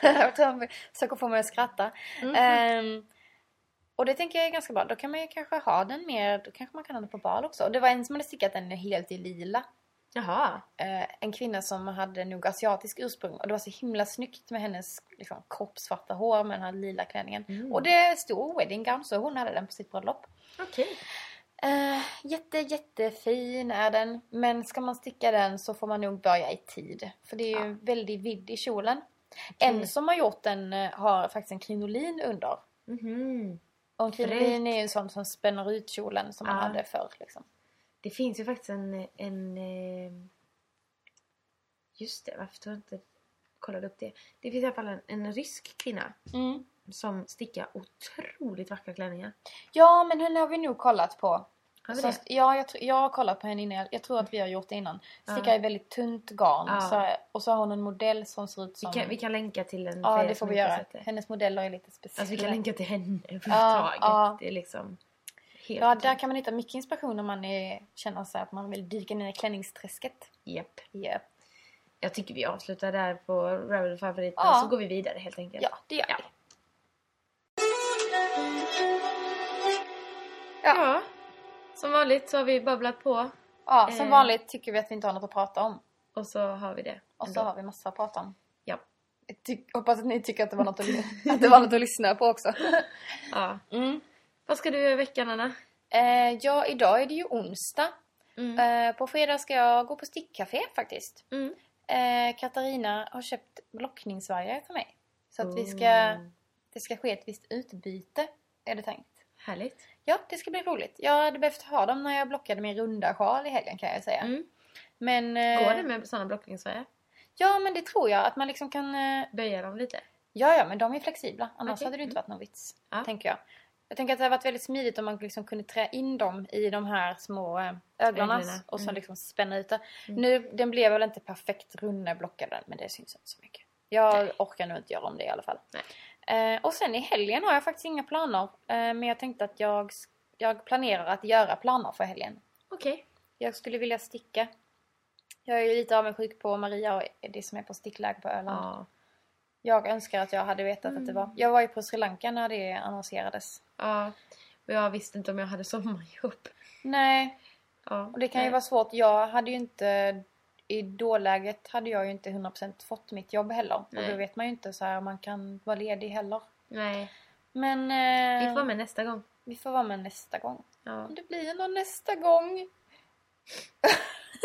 Jag tror han försöker få mig att skratta. Mm. Ehm, och det tänker jag är ganska bra. Då kan man ju kanske ha den mer, då kanske man kan ha den på bal också. Och det var en som hade stickat den helt i lila. Jaha. Eh, en kvinna som hade nog asiatisk ursprung och det var så himla snyggt med hennes liksom, kroppsvarta hår med den här lila klänningen. Mm. Och det stod wedding gown så hon hade den på sitt bröllop. Okej. Eh, jätte jättefin är den. Men ska man sticka den så får man nog börja i tid. För det är ju Ja. väldigt vidd i kjolen. Okej. En som har gjort den eh, har faktiskt en krinolin under. Mhm. Och en krinolin är ju en sån som spänner ut kjolen som man Ja. hade förr. Liksom. Det finns ju faktiskt en... en eh, just det, varför tog jag inte kollade upp det? Det finns i alla fall en, en rysk kvinna Mm. som stickar otroligt vackra klänningar. Ja men henne har vi nog kollat på. Har vi Så, ja, jag, jag har kollat på henne innan. Jag tror att vi har gjort det innan. Stickar Ja. i väldigt tunt garn. Ja. Så, och så har hon en modell som ser ut Vi som... kan, vi kan länka till en ja det får vi göra. Hennes modeller är lite speciella. Alltså vi kan länka till henne överhuvudtaget. Ja, ja. Det är liksom helt Ja, där kan man hitta mycket inspiration om man är, känner sig att man vill dyka ner i klänningsträsket. Japp. Yep. Jag tycker vi avslutar där på Ravel favoriten Ja. så går vi vidare helt enkelt. Ja, det gör Ja. vi. Ja. Som vanligt så har vi babblat på Ja, som Eh. vanligt tycker vi att vi inte har något att prata om. och så har vi det. Och så ändå. har vi massa att prata om. Ja. Jag hoppas att ni tycker att det var något att, att, det var något att lyssna på också. ja. Mm. Vad ska du göra i veckan Anna? Eh, ja, idag är det ju onsdag. Mm. Eh, på fredag ska jag gå på stickcafé faktiskt. Mm. Eh, Katarina har köpt blockningsvajrar till mig. Så att vi ska, det ska ske ett visst utbyte, är det tänkt. Härligt. Ja, det ska bli roligt. Jag hade behövt ha dem när jag blockade min runda sjal i helgen kan jag säga. Mm. Men... eh, Går det med sådana blockningsfärger? Ja, men det tror jag. Att man liksom kan... eh, Böja dem lite? Ja, ja, men de är flexibla. Annars Okej. hade det inte Mm. varit någon vits. Ja. Tänker jag. Jag tänker att det hade varit väldigt smidigt om man liksom kunde trä in dem i de här små eh, ögonen och så mm. liksom spänna ut det. Mm. Nu, den blev väl inte perfekt rund när jag blockade den, men det syns inte så mycket. Jag orkar nog inte göra om det i alla fall. Nej. Eh, och sen i helgen har jag faktiskt inga planer. Eh, men jag tänkte att jag, jag planerar att göra planer för helgen. Okej. Jag skulle vilja sticka. Jag är ju lite avundsjuk på Maria och det som är på stickläger på Öland. Ja. Jag önskar att jag hade vetat att det var. Jag var ju på Sri Lanka när det annonserades. ja. Och jag visste inte om jag hade sommarjobb. Nej, Ja. och det kan ju Nej. vara svårt. Jag hade ju inte... I dåläget hade jag ju inte 100% fått mitt jobb heller. Och Nej. då vet man ju inte så här om man kan vara ledig heller. Nej. Men... Eh, Vi får vara med nästa gång. vi får vara med nästa gång. Ja. Det blir nog nästa gång.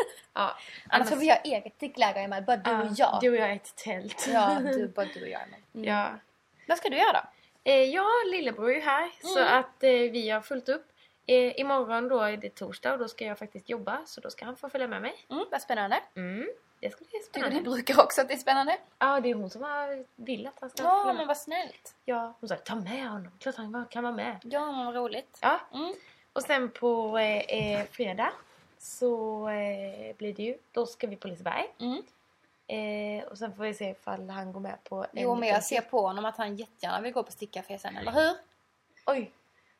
ja. Annars får vi ha eget stickläger med, bara du och jag. Du och jag i ett tält. Ja, du, bara du och jag. Emma. Mm. ja. Vad ska du göra då? Eh, ja, lillebror är ju här så Mm. att eh, vi har fullt upp. Eh, imorgon då är det torsdag och då ska jag faktiskt jobba så då ska han få följa med mig. Mm, vad spännande. Mm. Det ska bli spännande. du brukar också att det är spännande? Ja, det är hon som har vill att han ska Ja, följa men vad snällt. Ja, hon sa ta med honom. Klart han kan vara med. Ja, men vad roligt. Ja, Mm. och sen på eh, eh, fredag så eh, blir det ju, då ska vi på Liseberg. Mm. Eh, och sen får vi se ifall han går med på en Jo, men jag ser på honom att han jättegärna vill gå på stickcafé sen, eller hur? Oj!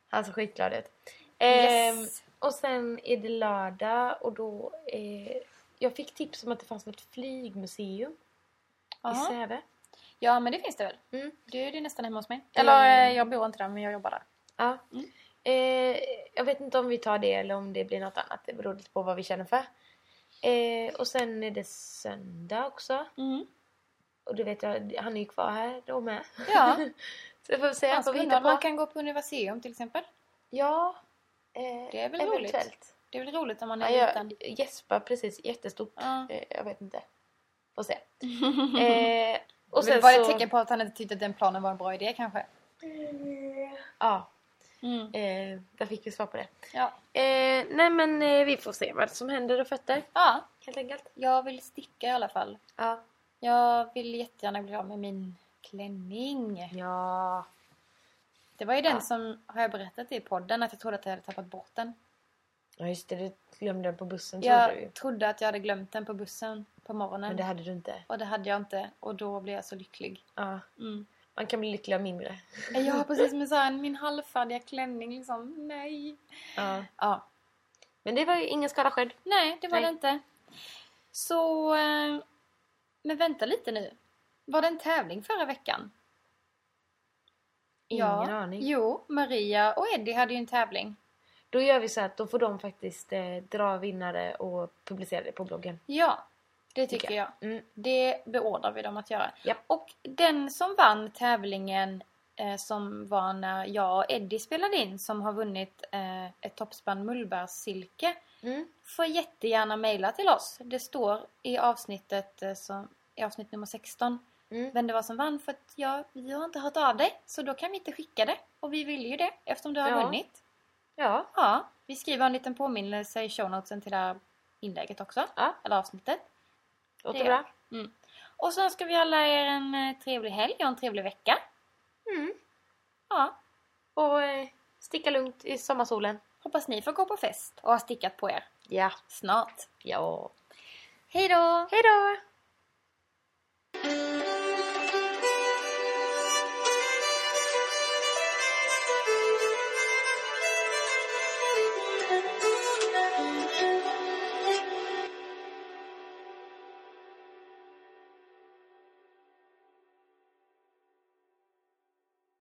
Han ser skitglad ut. Ehm, Yes. Och sen är det lördag och då... Eh, jag fick tips om att det fanns något flygmuseum i Jaha. Säve. Ja, men det finns det väl. Mm. Du är ju nästan hemma hos mig. Eller eh, jag bor inte där, men jag jobbar där. Ja. Mm. Eh, jag vet inte om vi tar det eller om det blir något annat. Det beror lite på vad vi känner för. Eh, och sen är det söndag också. Mm. Och du vet jag, han är ju kvar här då med. Ja, Så får se han vad vi hittar på. man kan gå på Universium till exempel. Ja. Eh, Det är väl roligt? eventuellt. Det är väl roligt om man är Ja, liten. jag gäspar precis jättestort. Ja. Eh, jag vet inte. Får se. Eh, och sen var det ett så... tecken på att han inte tyckte att den planen var en bra idé kanske. Ja, Mm. eh, där fick vi svar på det. Ja. Eh, nej men eh, vi får se vad som händer och fötter. ja, Helt enkelt. jag vill sticka i alla fall. Ja. Jag vill jättegärna bli av med min klänning. Ja. Det var ju den Ja. som, har jag berättat i podden, att jag trodde att jag hade tappat bort den. Ja just det, du glömde den på bussen trodde du. Jag trodde att jag hade glömt den på bussen på morgonen. Men det hade du inte. Och det hade jag inte. Och då blev jag så lycklig. Ja. Mm. Man kan bli lycklig av mindre. Ja, precis. Men så här, min halvfärdiga klänning liksom. Nej. Ja. Ja, Men det var ju ingen skada skedd. Nej, det var Nej. det inte. Så... eh, Men vänta lite nu. Var det en tävling förra veckan? Ingen aning. Jo, Maria och Eddie hade ju en tävling. Då gör vi så att då får de faktiskt eh, dra vinnare och publicera det på bloggen. Ja, det tycker Tycker jag. Mm. Det beordrar vi dem att göra. Japp. Och den som vann tävlingen eh, som var när jag och Eddie spelade in som har vunnit eh, ett toppspann mullbärssilke Mm. får jättegärna mejla till oss. Det står i avsnittet eh, som, i avsnitt nummer 16 Mm. vem det var som vann för att ja, vi har inte hört av dig så då kan vi inte skicka det. Och vi vill ju det eftersom du har Ja. vunnit. Ja. Ja, vi skriver en liten påminnelse i shownotesen till det här inlägget också. Ja. Eller avsnittet. Låter bra. Mm. Och så önskar vi alla er en eh, trevlig helg och en trevlig vecka. Mm. Ja, Och eh, sticka lugnt i sommarsolen. hoppas ni får gå på fest och ha stickat på er Ja. snart. Ja. Hej då! Hej då!